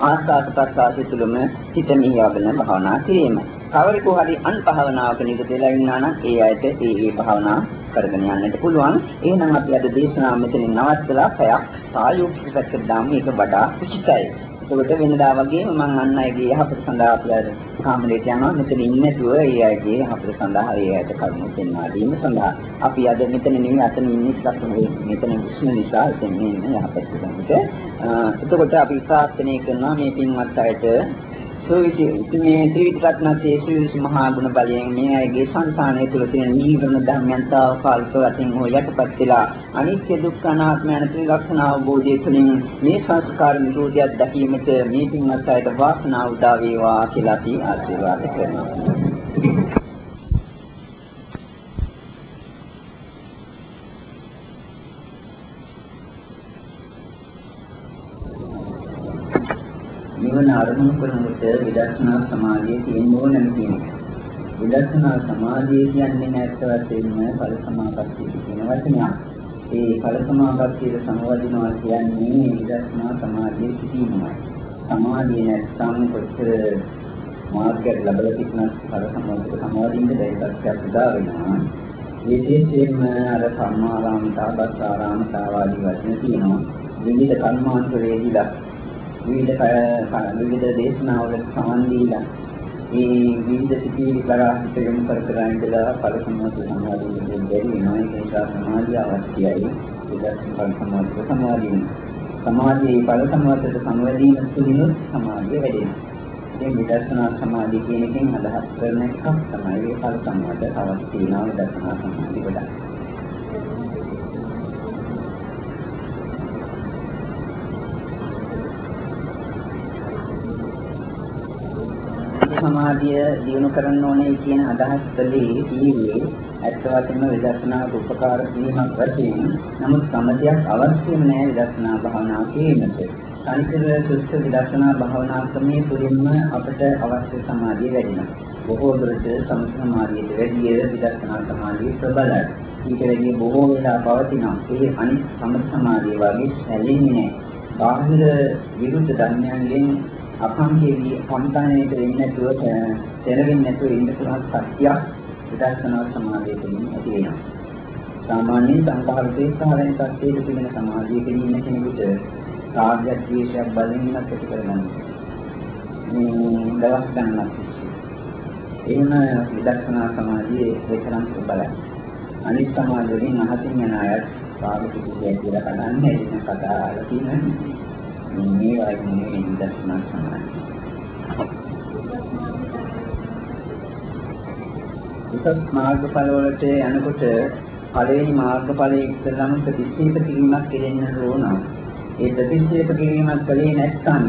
ආස්වාද ප්‍රසආසය තුළම හිත නියවගෙන භාවනා කිරීම. කවරෙකු හරි අන්භාවනාවක නිරත වෙලා ඉන්නා නම් ඒ අයට ඒ ඒ භාවනා කරගෙන යන්නට පුළුවන්. එහෙනම් අපි අද දේශනාව මෙතනින් නවත්තලා පැයක් සායෝගික පැත්තට දාමු. ඒක වඩා උචිතයි. ඒකට වෙනදා වගේම මම අන් අයගේ යහපත සඳහා අපි අර කාමරේට යනවා මෙතන ඉන්නේ නැතුව ඒ අයගේ යහපත සඳහා ඒ අයට කරුණු දෙන්නා දීම සඳහා අපි අද මෙතන නෙවෙයි අතන ඉන්නේ ටිකක් මෙතන විශ්න නිසා එතන ඉන්නේ යහපත සඳහා එතකොට අපි ප්‍රාර්ථනා කරනවා මේ පින්වත් අයට සෝවිති මේ ත්‍රිවිධ රත්නයේ සූවිසි මහා ගුණ බලයෙන් මේ අයගේ සංසානය තුළ තියෙන නීවරණ ධර්මයන් තාවකාලික වශයෙන් හෝ යටපත් වෙලා අනිත්‍ය දුක්ඛ අනාත්ම යන ත්‍රිලක්ෂණ අවබෝධය තුළින් මේ සංස්කාර නිරෝධයක් දැකීමට මේ පින්වත් අයට වාසනාව උදා වේවා කියලා අපි ආශිර්වාද කරනවා. නිවන අරමුණු කරනකොට විදර්ශනා සමාධිය තියෙන්න ඕනම කියන එක. විදර්ශනා සමාධිය කියන්නේ නැත්ත වශයෙන්ම ඵල සමාපත්තිය කියන වචනයක්. ඒ ඵල සමාපත්තියට සමවදිනවා කියන්නේ විදර්ශනා සමාධියේ සිටීමයි. සමාධිය නැත්නම් කොච්චර මාර්ගයක් ලැබලා තිබුණත් ඵල සමාධියට සමවදින්න බැරි තත්ත්වයක් උදා වෙනවා. විශේෂයෙන්ම අර සම්මාරාමතා, බස්සාරාමතා ආදී වචන තියෙනවා. විවිධ කර්මාන්ත වේදිලා විවිධ විවිධ දේශනාවල සමන් දීලා ඒ විවිධ සිතිවිලි කරා හිත යොමු කර කර ඉඳලා ඵල සම්මත සමාධියෙන් බැරි වෙනවා. ඒක නිසා සමාධිය අවශ්‍යයි. ඒක ඵල සම්මත සමාධිය සමාධියේ ඵල සම්මතයට සමවැදීම තුළින් සමාධිය වැඩෙනවා. ඉතින් විදර්ශනා සමාධිය කියන එකෙන් අදහස් කරන එකක් තමයි මේ ඵල සම්මත අවශ්‍ය තියෙනවා විදර්ශනා සමාධිය වඩා සමාධිය දියුණු කරන්න ඕනේ කියන අදහස් කලේ කීවේ ඇත්ත වශයෙන්ම විදර්ශනාට උපකාර වීමක් වශයෙන් නමුත් සමතියක් අවශ්‍යම නැහැ විදර්ශනා භාවනාව කිරීමට. අනිතර සුත්ත විදර්ශනා භාවනා ක්‍රමයේ තුලින්ම අපට අවශ්‍ය සමාධිය වැඩිනවා. බොහෝ දුරට සමථ සමාධියට වැඩිය විදර්ශනා සමාධිය ප්‍රබලයි. ඊට වැඩිය බොහෝ වෙලා පවතිනවා. ඒ අනිත් සමථ සමාධිය වගේ සැලෙන්නේ නැහැ. බාහිර විරුද්ධ ධර්මයන්ගෙන් අකම්පිතී සම්පන්නයට වෙන්නේ නැතුව දැනෙන්නේ නැතුව ඉන්න පුළුවන් සත්‍යයක් විදර්ශනා සමාධියකින් ඇති වෙනවා. සාමාන්‍යයෙන් සංඛාරකේ සාරණ සත්‍යයේ තිබෙන සමාධියකින් ඉන්න කෙනෙකුට රාගයක් ද්වේෂයක් බලමින් ඇති කරගන්න. මේ දවස් ගණනක් එහෙම විදර්ශනා සමාධියේ ඒතරම් බලයි. අනිත් සමාධිය වලින් අහතින් යන අය රාග පිටිය කියලා කඩන්නේ එදින කතා අහලා තියෙනවා. මේ වගේ විදර්ශනා සමාධිය. උසස් මාර්ගඵල වලට යනකොට පළවෙනි මාර්ගඵලයේ ඉස්සෙල්ලාම ප්‍රතික්ෂේප කිරීමක් කෙරෙන්න ඕන. ඒ ප්‍රතික්ෂේප කිරීමක් කලේ නැත්නම්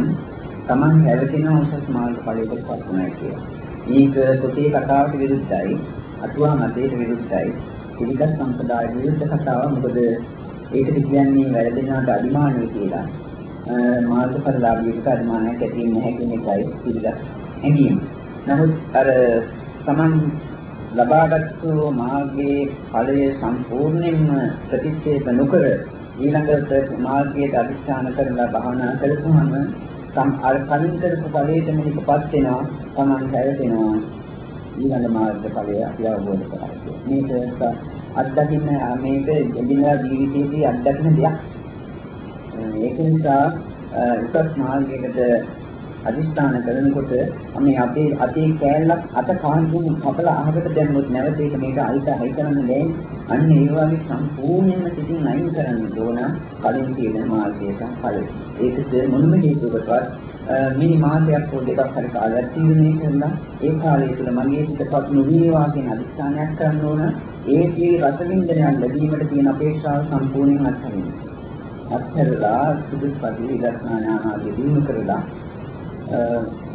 Taman හැවටෙන උසස් මාර්ගඵලයකට පත් වෙනවා කියලා. මේක පොතේ කතාවට විරුද්ධයි, අතුවා මතයට විරුද්ධයි. පිළිගත් සම්ප්‍රදාය විරුද්ධ කතාව මොකද ඒකට කියන්නේ වැරදෙනාට අදිමානිය කියලා. මාර්ගඵලලාභීට අධිමානයක් ඇති වෙන්නේ නැහැ කියන එකයි පිළිගත් හැඟීම. නමුත් අර Taman ලබාගත්තු මාර්ගයේ ඵලය සම්පූර්ණයෙන්ම ප්‍රතික්ෂේප නොකර ඊළඟට මාර්ගයට අධිෂ්ඨාන කරලා භාවනා කරපුවම සම් අර කලින් කරපු ඵලයටම එකපත් වෙනවා Taman හැරෙනවා ඊළඟ මාර්ග ඵලය අපි අවබෝධ කරගන්නවා. මේක අත්දකින්න මේක එදිනදා ජීවිතයේදී අත්දකින්න දෙයක්. ඒක නිසා උසස් මාර්ගයකට අදිස්ථාන කරනකොට මේ අපේ අතේ කෑල්ලක් අත කාන්තුන් කපලා අහකට දැම්මොත් නැවත ඒක මේක අයිත හයි කරන්න බැහැ. අන්න ඒ වගේ සම්පූර්ණයෙන්ම සිටින් අයින් කරන්න ඕන කලින් තියෙන මාර්ගයට ඵලෙ. ඒකද මොනම හේතුවකවත් මේ මාසයක් හෝ දෙකක් හරි කාලයක් තීරණය කරලා ඒ කාලය තුළ මගේ හිතපත් නොවේවා කියන අදිස්ථානයක් කරන්න ඕන. ඒකේ රස වින්දනයක් ලැබීමට තියෙන අපේක්ෂාව සම්පූර්ණයෙන් අත්හරින්න. අත්හැරලා සුදුසු පරිදි විදර්ශනා ඥාන ආදී දිනු කරලා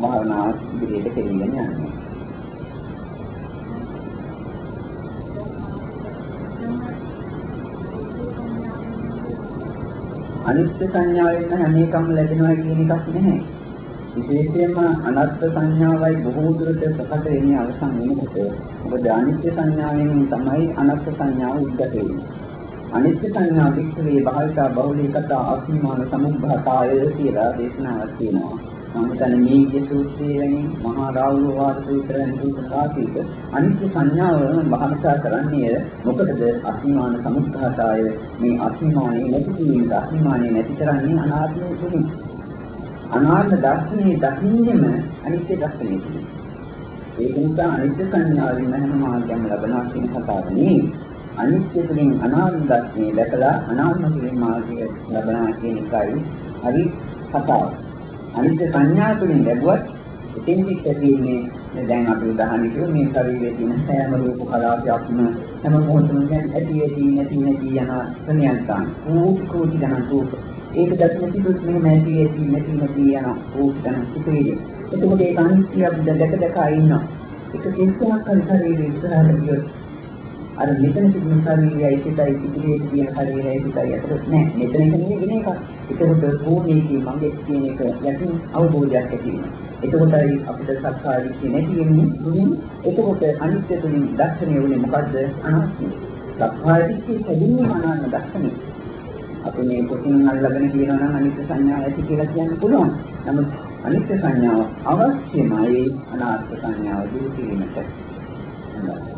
භාවනා ඉදිරියට කෙරෙන්න යන්නේ. අනිත්‍ය සංඥාවෙන් හැම එකම ලැබෙනවා කියන එකක් නැහැ. විශේෂයෙන්ම අනත්ත් සංඥාවයි බොහෝ දුරට ප්‍රකට වෙන්නේ අවසන් වෙනකොට. මොකද අනිත්‍ය සංඥාවෙන් තමයි අනත්ත් සංඥාව උද්ගත වෙන්නේ. අනිත්‍ය සංඥා වික්‍රේ භාවිතා බහුලීකතා අස්මිමාන සමුද්ධාතාය කියලා දේශනාවක් තියෙනවා. සම්තන නීත්‍ය සූත්‍රයේ වැනි මහා රාහුල වාද සූත්‍රයන් සූත්‍රාතීත අනිත්‍ය සංඥාව භාවිතා කරන්නේ මොකටද අස්මිමාන සමුද්ධාතාය මේ අස්මිමානේ නැති කිරීම අස්මිමානේ නැති කරන්නේ අනාත්මය තුලින්. අනාත්ම දර්ශනයේ දකින්නම අනිත්‍ය දර්ශනය තුලින්. ඒක නිසා අනිත්‍ය සංඥාවෙන් හැම මාර්ගයක්ම ලබනවා කියන කතාව නෙවෙයි. අනිත්‍ය තුළින් අනාත්ම දර්ශනය දැකලා අනාත්ම තුළින් මාර්ගය ලබනවා කියන එකයි හරි කතාව. අනිත්‍ය සංඥා තුළින් ලැබුවත් එතෙන් පිටදීන්නේ දැන් අපි උදාහරණයක් කිව්වොත් මේ ශරීරයේ තියෙන සෑම රූප කලාපයක්ම හැම මොහොතම ඇති ඇති නැති නැති යන සංයන්තන් කෝටි කෝටි ගණන් රූප ඒක දැක්ම සිදුත් මෙහෙම ඇති ඇති නැති නැති යන රූප ගණන් සිදුවේ. එතකොට ඒක අනිත්‍ය අපි දැක දැක ඉන්නවා. ඒක කිසිමක් හරි ශරීරයේ ඉස්සරහට ගියොත් අර මෙතන තිබුණු ශරීරයයි සිතයි ඉදිරියේ තියෙන ශරීරයයි සිතයි අතර නෑ. මෙතන ඉන්නේ වෙන එකක්. ඒකකොට කෝණේදී මගේ කියන එක යටින් අවබෝධයක් ඇති වෙනවා. එතකොටයි අපිට සක්කාය දිට්ඨිය නැති වෙන්නේ දුකින්. එතකොට අනිත්‍ය තුලින් දර්ශනය වෙන්නේ මොකද්ද? අනාත්මය. සක්කාය දිට්ඨිය හැදින්නේ අනාත්ම දර්ශනය. අපි මේ පොතින් අල්ලගෙන කියනවා නම් අනිත්‍ය සංඥාව ඇති කියලා කියන්න පුළුවන්. නමුත් අනිත්‍ය සංඥාව අවශ්‍යමයි අනාත්ම සංඥාව දුරු කිරීමට.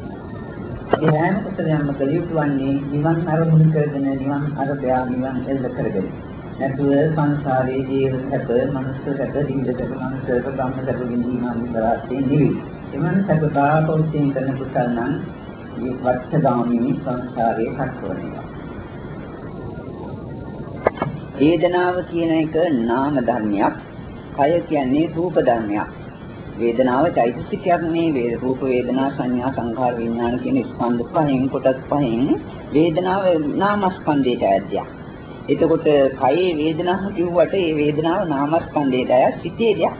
ඒ හැම කොටසෙම කළ යුතු වන්නේ නිවන් අරමුණු කරගෙන නිවන් අරබය නිවන් එල්ල කරගෙන. නැතුව සංසාරයේ ජීවිත සැප, මනුස්ස සැප, දිවිද සැප, මනුස්ස සැප, බ්‍රහ්ම සැප විඳීම අනිතරයෙන් නිවි. එමන් සැපතා පෞත්‍යින් කරන කුසල නම් මේ වර්ෂගාමී සංසාරයේ හත්වනවා. වේදනාව කියන එක නාම ධර්මයක්. කය කියන්නේ රූප ධර්මයක්. වේදනාව චෛතසිකයක් නේ රූප වේදනා සංඥා සංඛාර විඥාන කියන ස්කන්ධ පහෙන් කොටස් පහෙන් වේදනාව නාමස්කන්ධයට ඇද්දියක්. එතකොට කයේ වේදනාව කිව්වට ඒ වේදනාව නාමස්කන්ධයට ඇය සිටේ දෙයක්.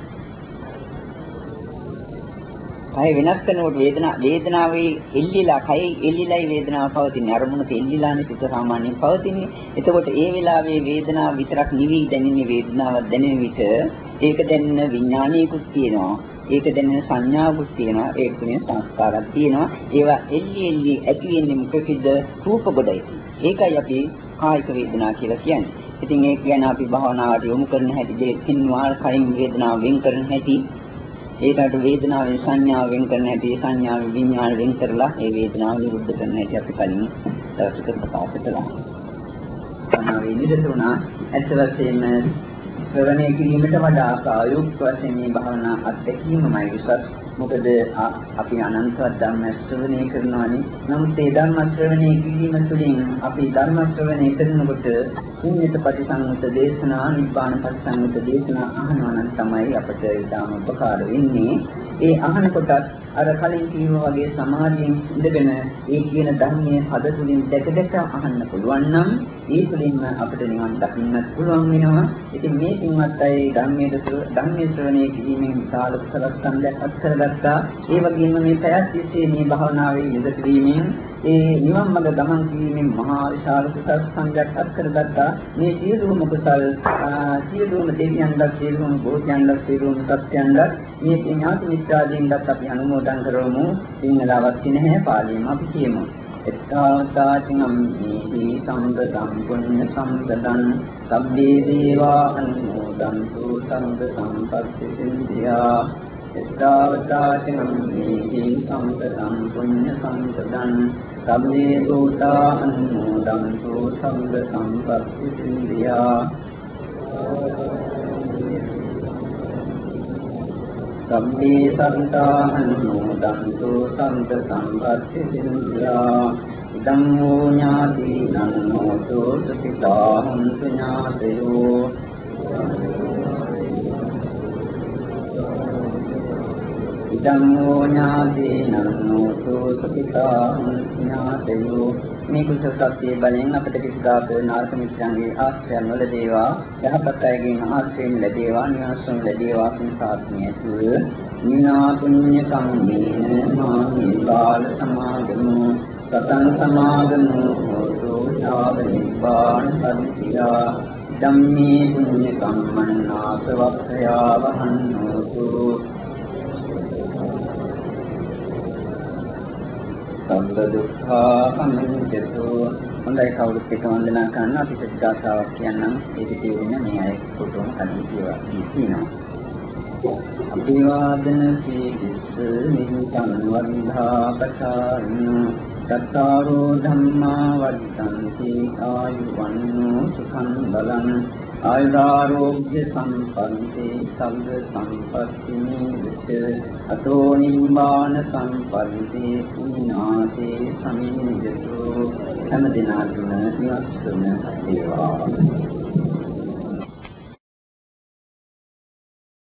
කය වෙනස් කරනකොට වේදනා වේදනාවේ එල්ලිලා කය එල්ලිලායි වේදනාව පවතින්නේ අරමුණක එල්ලිලානේ සිත සාමාන්‍යයෙන් පවතින්නේ එතකොට ඒ වෙලාවේ වේදනාව විතරක් නිවි දැනෙන්නේ වේදනාවක් දැනෙන විට ඒක දැනෙන විඥානීයකුත් තියෙනවා ඒක දැනෙන සංඥාවකුත් තියෙනවා ඒක තුනේ සංස්කාරයක් තියෙනවා. ඒවා එල්ලි එල්ලි ඇති වෙන්නේ මොකකින්ද රූප කොටයි ඒකයි අපි කායික වේදනා කියලා කියන්නේ. ඉතින් ඒක ගැන අපි භාවනාවට යොමු කරන හැටි දෙකින් වාර කයින් වේදනාව වෙන් කරන හැටි ඒකට වේදනාවෙන් සංඥාව වෙන් කරන හැටි සංඥාව විඥාන වෙන් කරලා ඒ වේදනාව නිරුද්ධ කරන හැටි අපි කලින් දවසක ප්‍රකාශ කළා. තමයි නිරතුණා ඇත්ත වශයෙන්ම ශ්‍රවණය කිරීමට වඩා ප්‍රායෝගික වශයෙන් මේ භාවනා අත්දැකීමමයි විශ්වාස. මොකද අපි අනන්තවත් ධර්ම ශ්‍රවණය කරනවානේ. නමුත් ඒ ධර්ම ශ්‍රවණය කිරීම තුළින් අපි ධර්ම ශ්‍රවණය කරනකොට ශුන්‍යත පටිසංයුත දේශනා, නිබ්බාන පටිසංයුත දේශනා අහනවා නම් තමයි අපට ඊටම උපකාර වෙන්නේ. ඒ අහනකොටත් අර කලින් කිව්වා වගේ සමාධියෙන් ඉඳගෙන ඒ කියන ධර්මයේ හද තුලින් දැක දැක අහන්න පුළුවන් නම් ඒ තුලින්ම අපිට නිවන් දකින්නත් පුළුවන් වෙනවා. ඉතින් මේ පින්වත් අය ධර්මයේ ධර්මයේ ශ්‍රවණය කිරීමෙන් විශාල කුසල ස්කන්ධයක් අත්කරගත්තා. ඒ වගේම මේ පැයක් තිස්සේ මේ භාවනාවේ යෙද කිරීමෙන් ඒ නිවන් මඟ ගමන් කිරීමෙන් මහා විශාල කුසල ස්කන්ධයක් අත්කරගත්තා. මේ සියලුම කුසල් සියලුම දෙවියන්ට සියලුම බෝධයන්ට සියලුම සත්‍යයන්ට මේ ඥාති මිත්‍රාදීන්ට අපි අනුමෝදන් කරමු. සිංහල අවශ්‍ය නැහැ පාලියෙන්ම අපි කියමු. එත්තාවතාචිනම් මේහි සම්බදම් පුඤ්ඤ සම්පදං සබ්බේ දේවා අනුමෝදන්තු සම්බ සම්පත්ති සින්දියා එත්තාවතාචිනම් මේහි සම්බදම් පුඤ්ඤ සම්පදං සබ්බේ දෝතා අනුමෝදන්තු සම්බ සම්පත්ති සින්දියා සම්මේ සන්තානෝදන්තු සම්ප සම්පත්ති සින්දියා ඉදං හෝ ඥාතිනං හෝතු සුඛිතා හොන්තු ඥාතයෝ ඉදං හෝ ඥාතිනං හෝතු සුඛිතා හොන්තු ඥාතයෝ. මේ කුසල සත්‍යයේ බලෙන් අපට කිසිදාක නාර්ථ මිත්‍රයන්ගේ ආශ්‍රයන් නොලැබේවා. යහපත් අයගෙන් ආශ්‍රයෙන් ලැබේවා නිවාසම් ලැබේවා කියන සාත්මිය ඇතුව නිනා පුඤ්ඤ කම්මේන මාමේ බාල සමාගමු. සතං සමාගමු හෝතු ඥාව නිබ්බාන සම්පියා ධම්මේ පුඤ්ඤ කම්මන්නාස වක්ඛයා වහන්නෝතු. සම්බ දුක්ඛා සමුදයතු හොඳයි කවුරුත් එක වන්දනා කරන්න. අපි සත්‍යාසාවක් කියන්නම්. ඒක තේරෙන්නේ මේ අය කොටම කලින් කියවා තියෙනවා අභිවාදන සීගිස්ස නිහිතං වන්ධා පචාරින සත්තාරෝ ධම්මා වද්දන්ති ආයුවන්නෝ සුඛං බලං. ආයුරාෝග්‍ය සම්පන්ති සම්ද සම්පත්ති නිච්ච අතෝ නිම්මාන සම්පන්ති පුඤ්ඤාතේ සමිඤ්ඤතු හැම දිනාටම නිවස්සන වේවා.